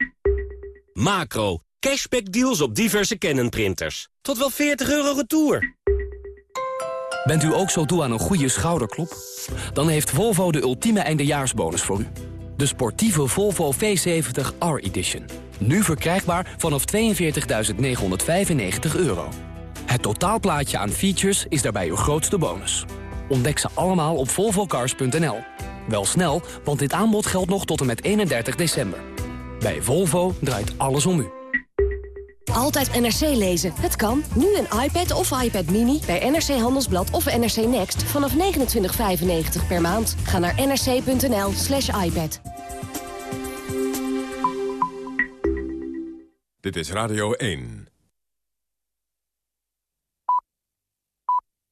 Macro, cashback deals op diverse Canon printers. Tot wel 40 euro retour. Bent u ook zo toe aan een goede schouderklop? Dan heeft Volvo de ultieme eindejaarsbonus voor u. De sportieve Volvo V70 R-Edition. Nu verkrijgbaar vanaf 42.995 euro. Het totaalplaatje aan features is daarbij uw grootste bonus. Ontdek ze allemaal op volvocars.nl. Wel snel, want dit aanbod geldt nog tot en met 31 december. Bij Volvo draait alles om u. Altijd NRC lezen. Het kan. Nu een iPad of iPad Mini bij NRC Handelsblad of NRC Next vanaf 29,95 per maand. Ga naar nrc.nl slash iPad. Dit is Radio 1.